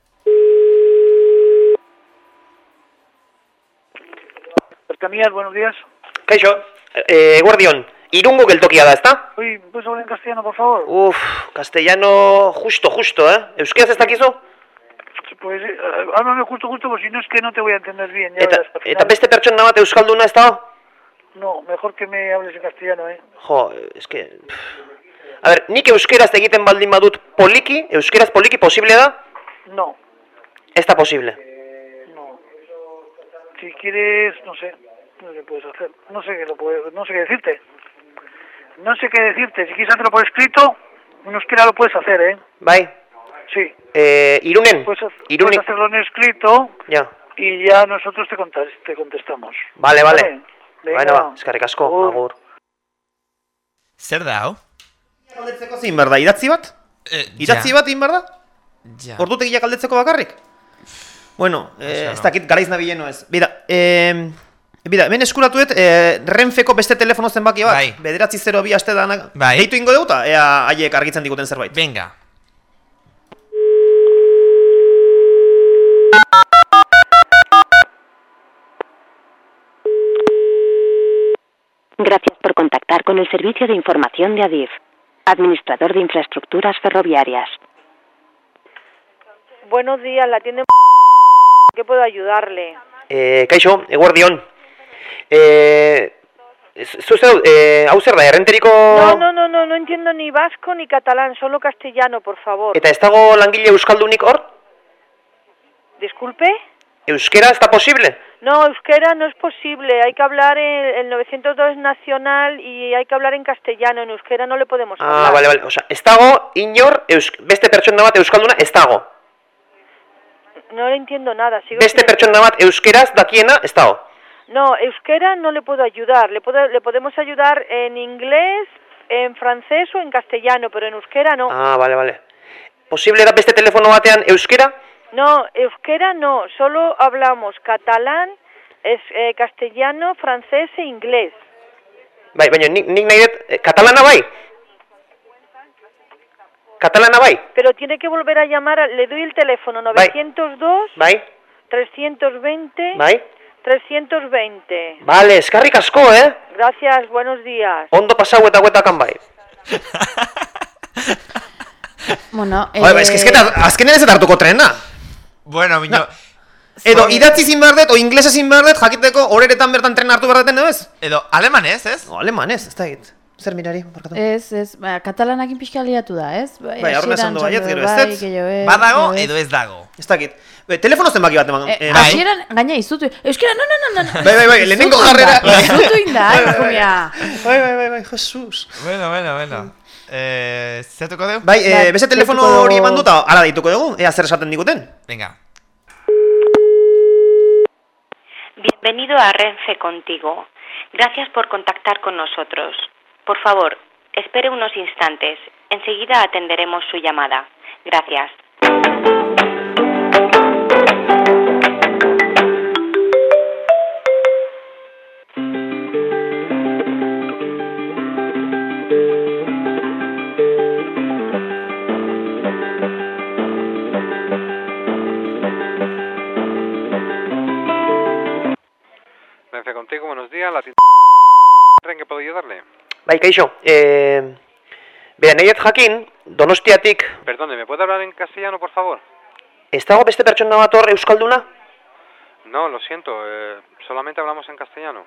Cercanías, buenos días. Kaixo, eh, guardion, Irungo geltokia da, ezta? Uy, pues habla en castellano, por favor. Uf, castellano justo, justo, eh? Euskeraz ez dakizu? Pues eh, háblame justo, justo, porque si no es que no te voy a entender bien. Ya Eta, verás, al eta final. beste pertsona bat euskalduna ez da? No, mejor que me hables en castellano, ¿eh? Jo, es que... A ber, nik euskeraz egiten baldin badut poliki, euskeraz poliki posible da? No, Ez da posible. si quieres, no sé, no sé qué puedes hacer. No sé qué, lo puedes, no sé qué decirte. No sé qué decirte. Si quieres hacerlo por escrito, en euskera lo puedes hacer, ¿eh? Bai? Sí. Eh, irunen? Puedes, Irunen. puedes hacerlo en escrito Ja. y ya nosotros te, contas- te contestamos. Vale, vale. Venga. Bueno, eskarrik asko, agur. Zer da, hau? Galdetzeko zein behar da, idatzi bat? Idatzi ja. bat egin behar da? Ja. Ordutegiak galdetzeko bakarrik? Bueno, eh, ez dakit garaiz nabileno ez. Bida, eh, bida, hemen eskuratuet, eh, Renfeko beste telefono zenbaki bat. Bai. Bederatzi 02 aste danak. Bai. Deitu ingo dugu eta ea haiek argitzen diguten zerbait. Venga. Gracias por contactar con el servicio de información de ADIF, administrador de infraestructuras ferroviarias. Buenos días, la tienda... ¿Qué puedo ayudarle? Eh, kaixo, eguerdion. Eh, zu zer, eh, hau zer da, errenteriko... No, no, no, no, no entiendo ni vasco ni catalán, solo castellano, por favor. Eta ez dago langile euskaldunik hor? Disculpe. Euskera da posible? No, euskera no es posible, hay que hablar en el 902 nacional y hay que hablar en castellano, en euskera no le podemos hablar. Ah, vale, vale. Osea, ez dago inor eus, beste pertsona bat euskalduna ez dago. No le entiendo nada, sigo Beste pertsona bat euskeraz dakiena ez dago. No, euskera no le puedo ayudar. Le, puedo, le podemos ayudar en inglés, en francés o en castellano, pero en euskera no. Ah, vale, vale. Posible da beste telefono batean euskera? No, euskera no. Solo hablamos catalán, es, eh, castellano, francés e inglés. Bai, baina nik, nik nahi dut, eh, katalana bai? Katalana bai? Pero tiene que volver a llamar, a- le doy el teléfono 902 Bai? 320 Bai? 320. Vale, eskarrik asko, eh? Gracias, buenos días. Ondo pasau eta guetakan bai. Bueno, Bai, bai, eske eta azkenean ez hartuko trena. Bueno, miño... Edo idatzi zin behar dut, o inglesa zin behar dut, jakiteko horeretan bertan trena hartu behar duten, edo ez? Edo alemanez, ez? O, alemanez, ez da egit. Zer mirari, barkatu. Ez, ez, ba, katalanakin pixka liatu da, ez? Bai, aurrena hasieran esan du baiet, gero ez bai, ez? Badago edo ez dago. Ez dakit. Be, telefono zenbaki bat eman. Eh, eh, hasieran, gaina izutu, euskera, no, no, no, no. Bai, bai, bai, lehenengo jarrera. Izutu inda, Bai, eh, bai, bai. Bai, bai, bai, bai, Jesus. Bueno, bueno, bueno. Eh, zertuko dugu? Bai, eh, beste telefono hori eman dut, eta ara deituko dugu, ea zer esaten diguten. Venga. Bienvenido a Renfe Contigo. Gracias por contactar con nosotros. Por favor, espere unos instantes. Enseguida atenderemos su llamada. Gracias. Bai, kaixo, eh, bera, nahi dut jakin, donostiatik, Perdone, ¿me puede hablar en castellano, por favor? ez dago beste pertsona bat hor euskalduna? No, lo siento. eh, solamente hablamos en castellano.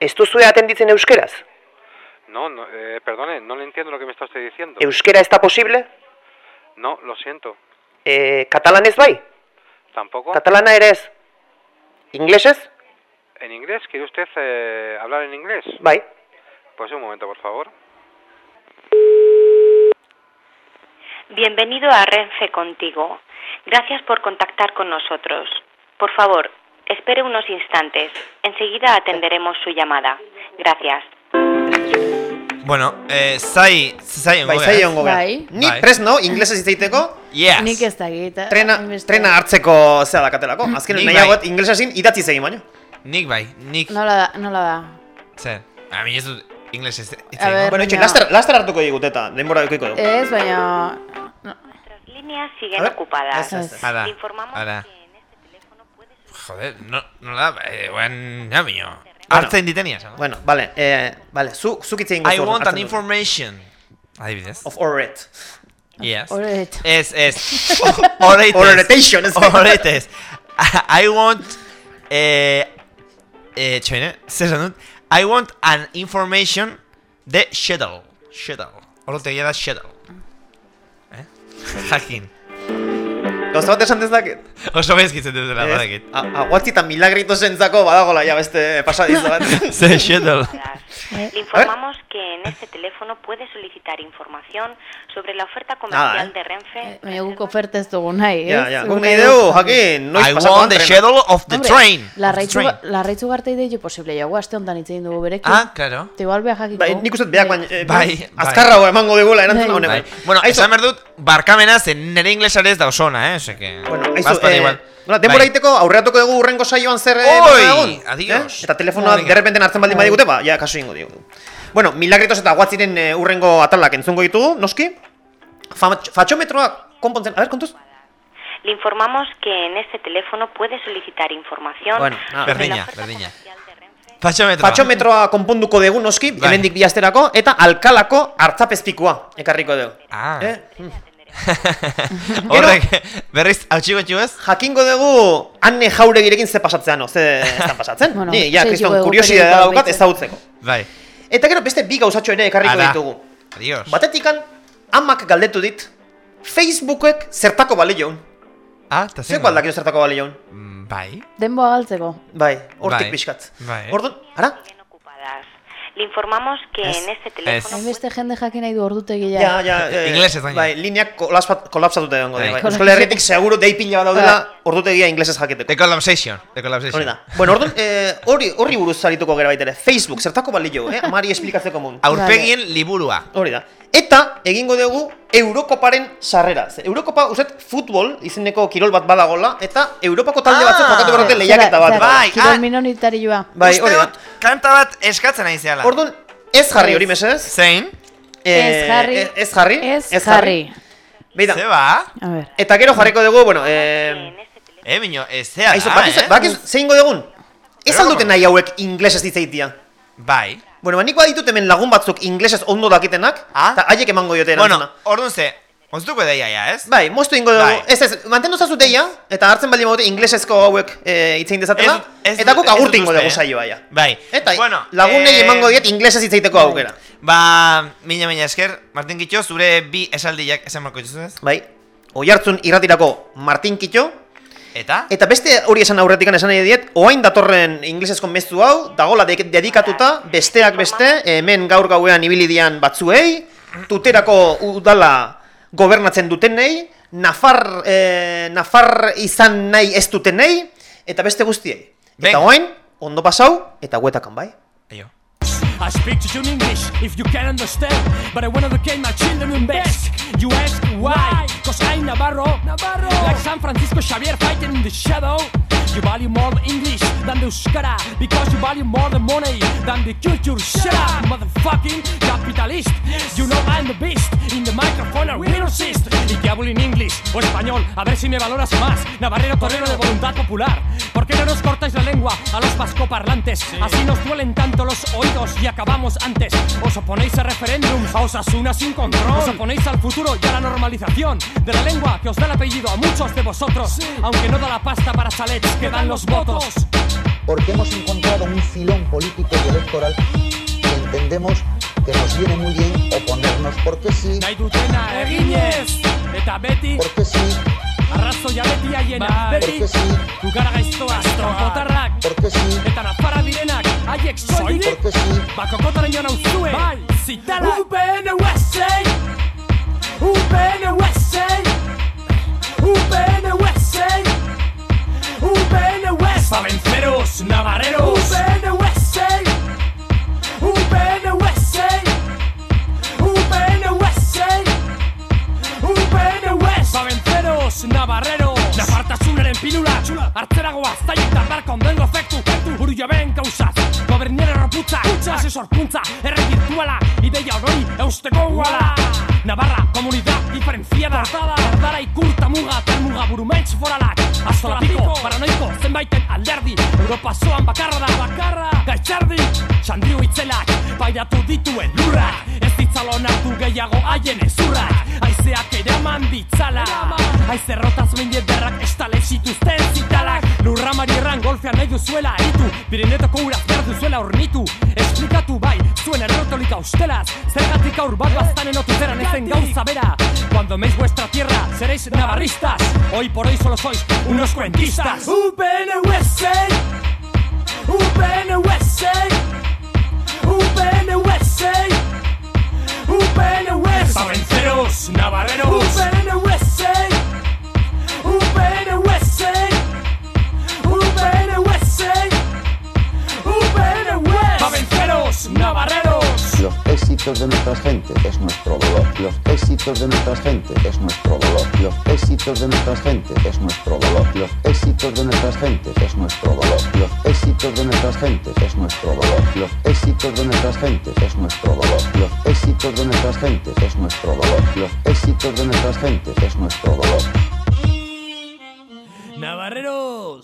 Ez duzue atenditzen euskeraz? No, no eh, perdone, no le entiendo lo que me está usted diciendo. Euskera da posible? No, lo siento. Eh, katalanez bai? ¿Tampoco? Katalana ere ez? Inglesez? ¿En inglés? ¿Quiere usted eh, hablar en inglés? Bai. Pues un momento, por favor. Bienvenido a Renfe Contigo. Gracias por contactar con nosotros. Por favor, espere unos instantes. Enseguida atenderemos su llamada. Gracias. Bueno, eh, zai, zai Bai, zai ongo gara. Bai. Ni prest no, inglesez hitz egiteko? Yes. Nik ez da egita. Trena, trena hartzeko zea dakatelako. Azken Nik nahiagot bai. inglesezin idatzi zegin baino. Nik bai, nik... Nola da, nola da. Zer, a mi ez dut inglés ez... A ver, Bueno, itxe, baina- laster, laster hartuko digut eta, denbora ekoiko dugu. Ez, baina... Nuestras líneas siguen ocupadas. Ez, ez. Le informamos que en este teléfono puede Joder, no, no da, eh, buen... Ja, miño. Hartzen ditenia. Bueno, vale, eh, vale, zu, zuk hitz egingo I want an information. Adibidez. Of oret. Yes. Oret. Es, es. Oretes. Oretation, ez. Oretes. I want... Eh... Eh, txoine, zer dut? I want an information de shuttle. Shuttle. Orotegia da shuttle. Eh? Jakin. Gauza bat esan dezaket? Oso bezkitzen dut dela, Ez, badakit. a- Aguatzi eta milagritos zentzako badagola ja beste pasadizo bat. Ze shuttle. Le informamos que en este teléfono puede solicitar información sobre la oferta comercial eh. de Renfe. Baina guk oferta ez dugu nahi, Ja, ez? ja, Guk guk nahi nahi dugu- dugu, jakin, noiz I want the schedule of the Hombre, train. Larraitzu, Train. larraitzu garte ideio posible jago, aste honetan hitz egin dugu berekin. Ah, claro. Te igual beha jakiko. Bai, nik uste beak baina, eh, Bai, azkarrago emango digula erantzuna Bai. honen. Bai. Bueno, esan behar dut, barkamena zen nire inglesarez da osona, eh? Ose que... Bueno, aizu, eh, igual. Bueno, denbora Bai. iteko aurreatuko dugu urrengo saioan zer eh, Oi, egun, adios. Eh? Eta telefonoa Venga. derrepenten hartzen baldin badigute, ba, ja, kasu ingo digu. Bueno, milagritos eta guatziren eh, urrengo atalak entzungo ditugu, noski? Fa- Fatxometroa konpontzen, a ver, kontuz? Le informamos que en este teléfono puede solicitar información Bueno, la Berdina, berdina. Fatxometroa. Fatxometroa konponduko dugu noski, Bai. hemendik bi asterako, eta alkalako hartzapezpikua ekarriko dugu. Ah. Eh? Horrek, berriz, hau txiko txuez? Jakingo dugu Anne Jauregirekin ze pasatzean, no, ze estan pasatzen. Bueno, Ni, ja, kriston, periodikoa daukat ezagutzeko. Bai. Eta gero beste bi gauzatxo ere ekarriko Ara. ditugu. Adios. Batetikan, amak galdetu dit, Facebookek zertako balioun. Ah, eta Zuek baldakio zertako balioun. Mm, Bai. Denboa galtzeko. Bai, hortik Bai. pixkat. Bai. Orduan, ara? Le informamos que Ez, en este teléfono Hainbeste jende jakin nahi du ordutegia. Ja, ja, eh, Inglesez gaina. Bai, lineak kolapsat- kolapsatuta egongo dira. Bai. Bai. Euskal Herritik seguro dei pila daudela ordutegia inglesez jakiteko. The collapsation. The collapsation. Hori da. Bueno, orduan, eh, hori horri buruz zarituko gera baitere. Facebook, zertako balio, eh? Amari esplikatzeko mun. Aurpegien liburua. Hori da. Eta, egingo dugu, Eurokoparen sarrera. Ze Eurokopa, uset, futbol izeneko kirol bat badagola, eta Europako talde batzuk jokatu berrote lehiaketa bat. Bai, Kirol ah. minoritarioa. Bai, hori da. Kanta bat eskatzen nahi zehala. Orduan, ez jarri hori mesedez. Zein? Ez jarri. eh, Ez jarri. Ez jarri. Beida. Zeba? A ver. Eta gero jarriko dugu, bueno, eh... Eh, miño, ez zea Aizu, da, bakiz, eh? bakiz, zein godegun? Ez alduten nahi hauek inglesez ditzaitia. Bai. Bueno, ba, nik baditut hemen lagun batzuk inglesez ondo dakitenak, eta haiek emango diote Bueno, orduan ze, moztuko deia ja, ez? Bai, moztu ingo dugu. Bai. Ez, ez, mantendu zazu deia, eta hartzen baldin badute inglesezko hauek e, itzein dezatela, Ez- ez eta guk agurtu ingo dugu eh? saioa ja. Bai. Eta bueno, lagunei eh, emango diet inglesez hitzaiteko aukera. Ba, mina mina esker, Martin Kitxo, zure bi esaldiak esan marko ez? Bai, oi hartzun irratirako Martin Kitxo, Eta? Eta beste hori esan aurretikan esan nahi diet, oain datorren inglesezko mezu hau, dagola de dedikatuta, besteak beste, hemen gaur gauean ibili dian batzuei, tuterako udala gobernatzen dutenei, Nafar, eh, Nafar izan nahi ez dutenei, eta beste guztiei. Eta oain, ondo pasau, eta guetakan bai. I speak to you in English if you can understand, but I wanna educate my children in best. You ask why? Cause I'm Navarro, Navarro, like San Francisco Xavier fighting in the shadow. You value more the English than the Euskara because you value more the money than the culture. Shut up, motherfucking capitalist. You know I'm the beast in the microphone and we resist. Y que hablo en English o español, a ver si me valoras más. Navarrero torero de voluntad popular. ¿Por qué no nos cortáis la lengua a los vascoparlantes? Así nos duelen tanto los oídos y acabamos antes. Os oponéis a referéndums, a Osasuna sin control. Os oponéis al futuro y a la normalización de la lengua que os da el apellido a muchos de vosotros. Aunque no da la pasta para chalets, que dan los votos. porque hemos encontrado un filón político y electoral que entendemos que nos viene muy bien oponernos porque sí. Nahi dutena eginez, eta beti Porque sí, arrazoia beti haiena Beti porque sí, Gugara gaiztoaz, trompotarrak porque sí, Eta nafarra direnak, haiek soilik. Bakokotaren joan auzue Bai, zitala UPN USA UPN USA UPN USA UPN USA Pa venceros, navarreros. UPN USA UPN USA UPN USA UPN West Pa venceros, navarrero Nafartasunaren pilula Hartzeragoa, zaila barko ondengo efektu Buru jabeen kausaz Goberniere roputza Ase sorkuntza Erre virtuala Ideia hori eusteko guala Navarra, komunidad diferenciada. Erdara ikurta muga Termuga burumentz foralak. Aztolapiko, paranoiko Zenbaiten alderdi. Europa zoan bakarra da. Bakarra. Gaitzardi, Sandrio itzelak Pairatu dituen lurrak Ez ditzalon hartu gehiago haien ezurrak Aizeak eraman ditzala. Aize rotaz mende derrak estale zituzten zitalak. Lurra marierran golfean nahi duzuela aritu. Pirinetoko uraz behar duzuela austeras Zergatik aur bat baztan enotuzeran ezen gauza bera Cuando meis vuestra tierra seréis navarristas. Hoy por hoy solo sois unos cuentistas. UPNUS UPNUS UPNUS UPNUS Pavenceros, navarreros. UPNUS UPNUS UPNUS UPNUS Pavenceros, navarreros. Los éxitos de nuestras gentes es nuestro dolor. Los éxitos de nuestras gentes es nuestro dolor. Los éxitos de nuestras gentes es nuestro dolor. Los éxitos de nuestras gentes es nuestro dolor. Los éxitos de nuestras gentes es nuestro dolor. Los éxitos de nuestras gentes es nuestro dolor. Los éxitos de nuestras gentes es nuestro dolor. Los éxitos de nuestras gentes es nuestro dolor. Navarrero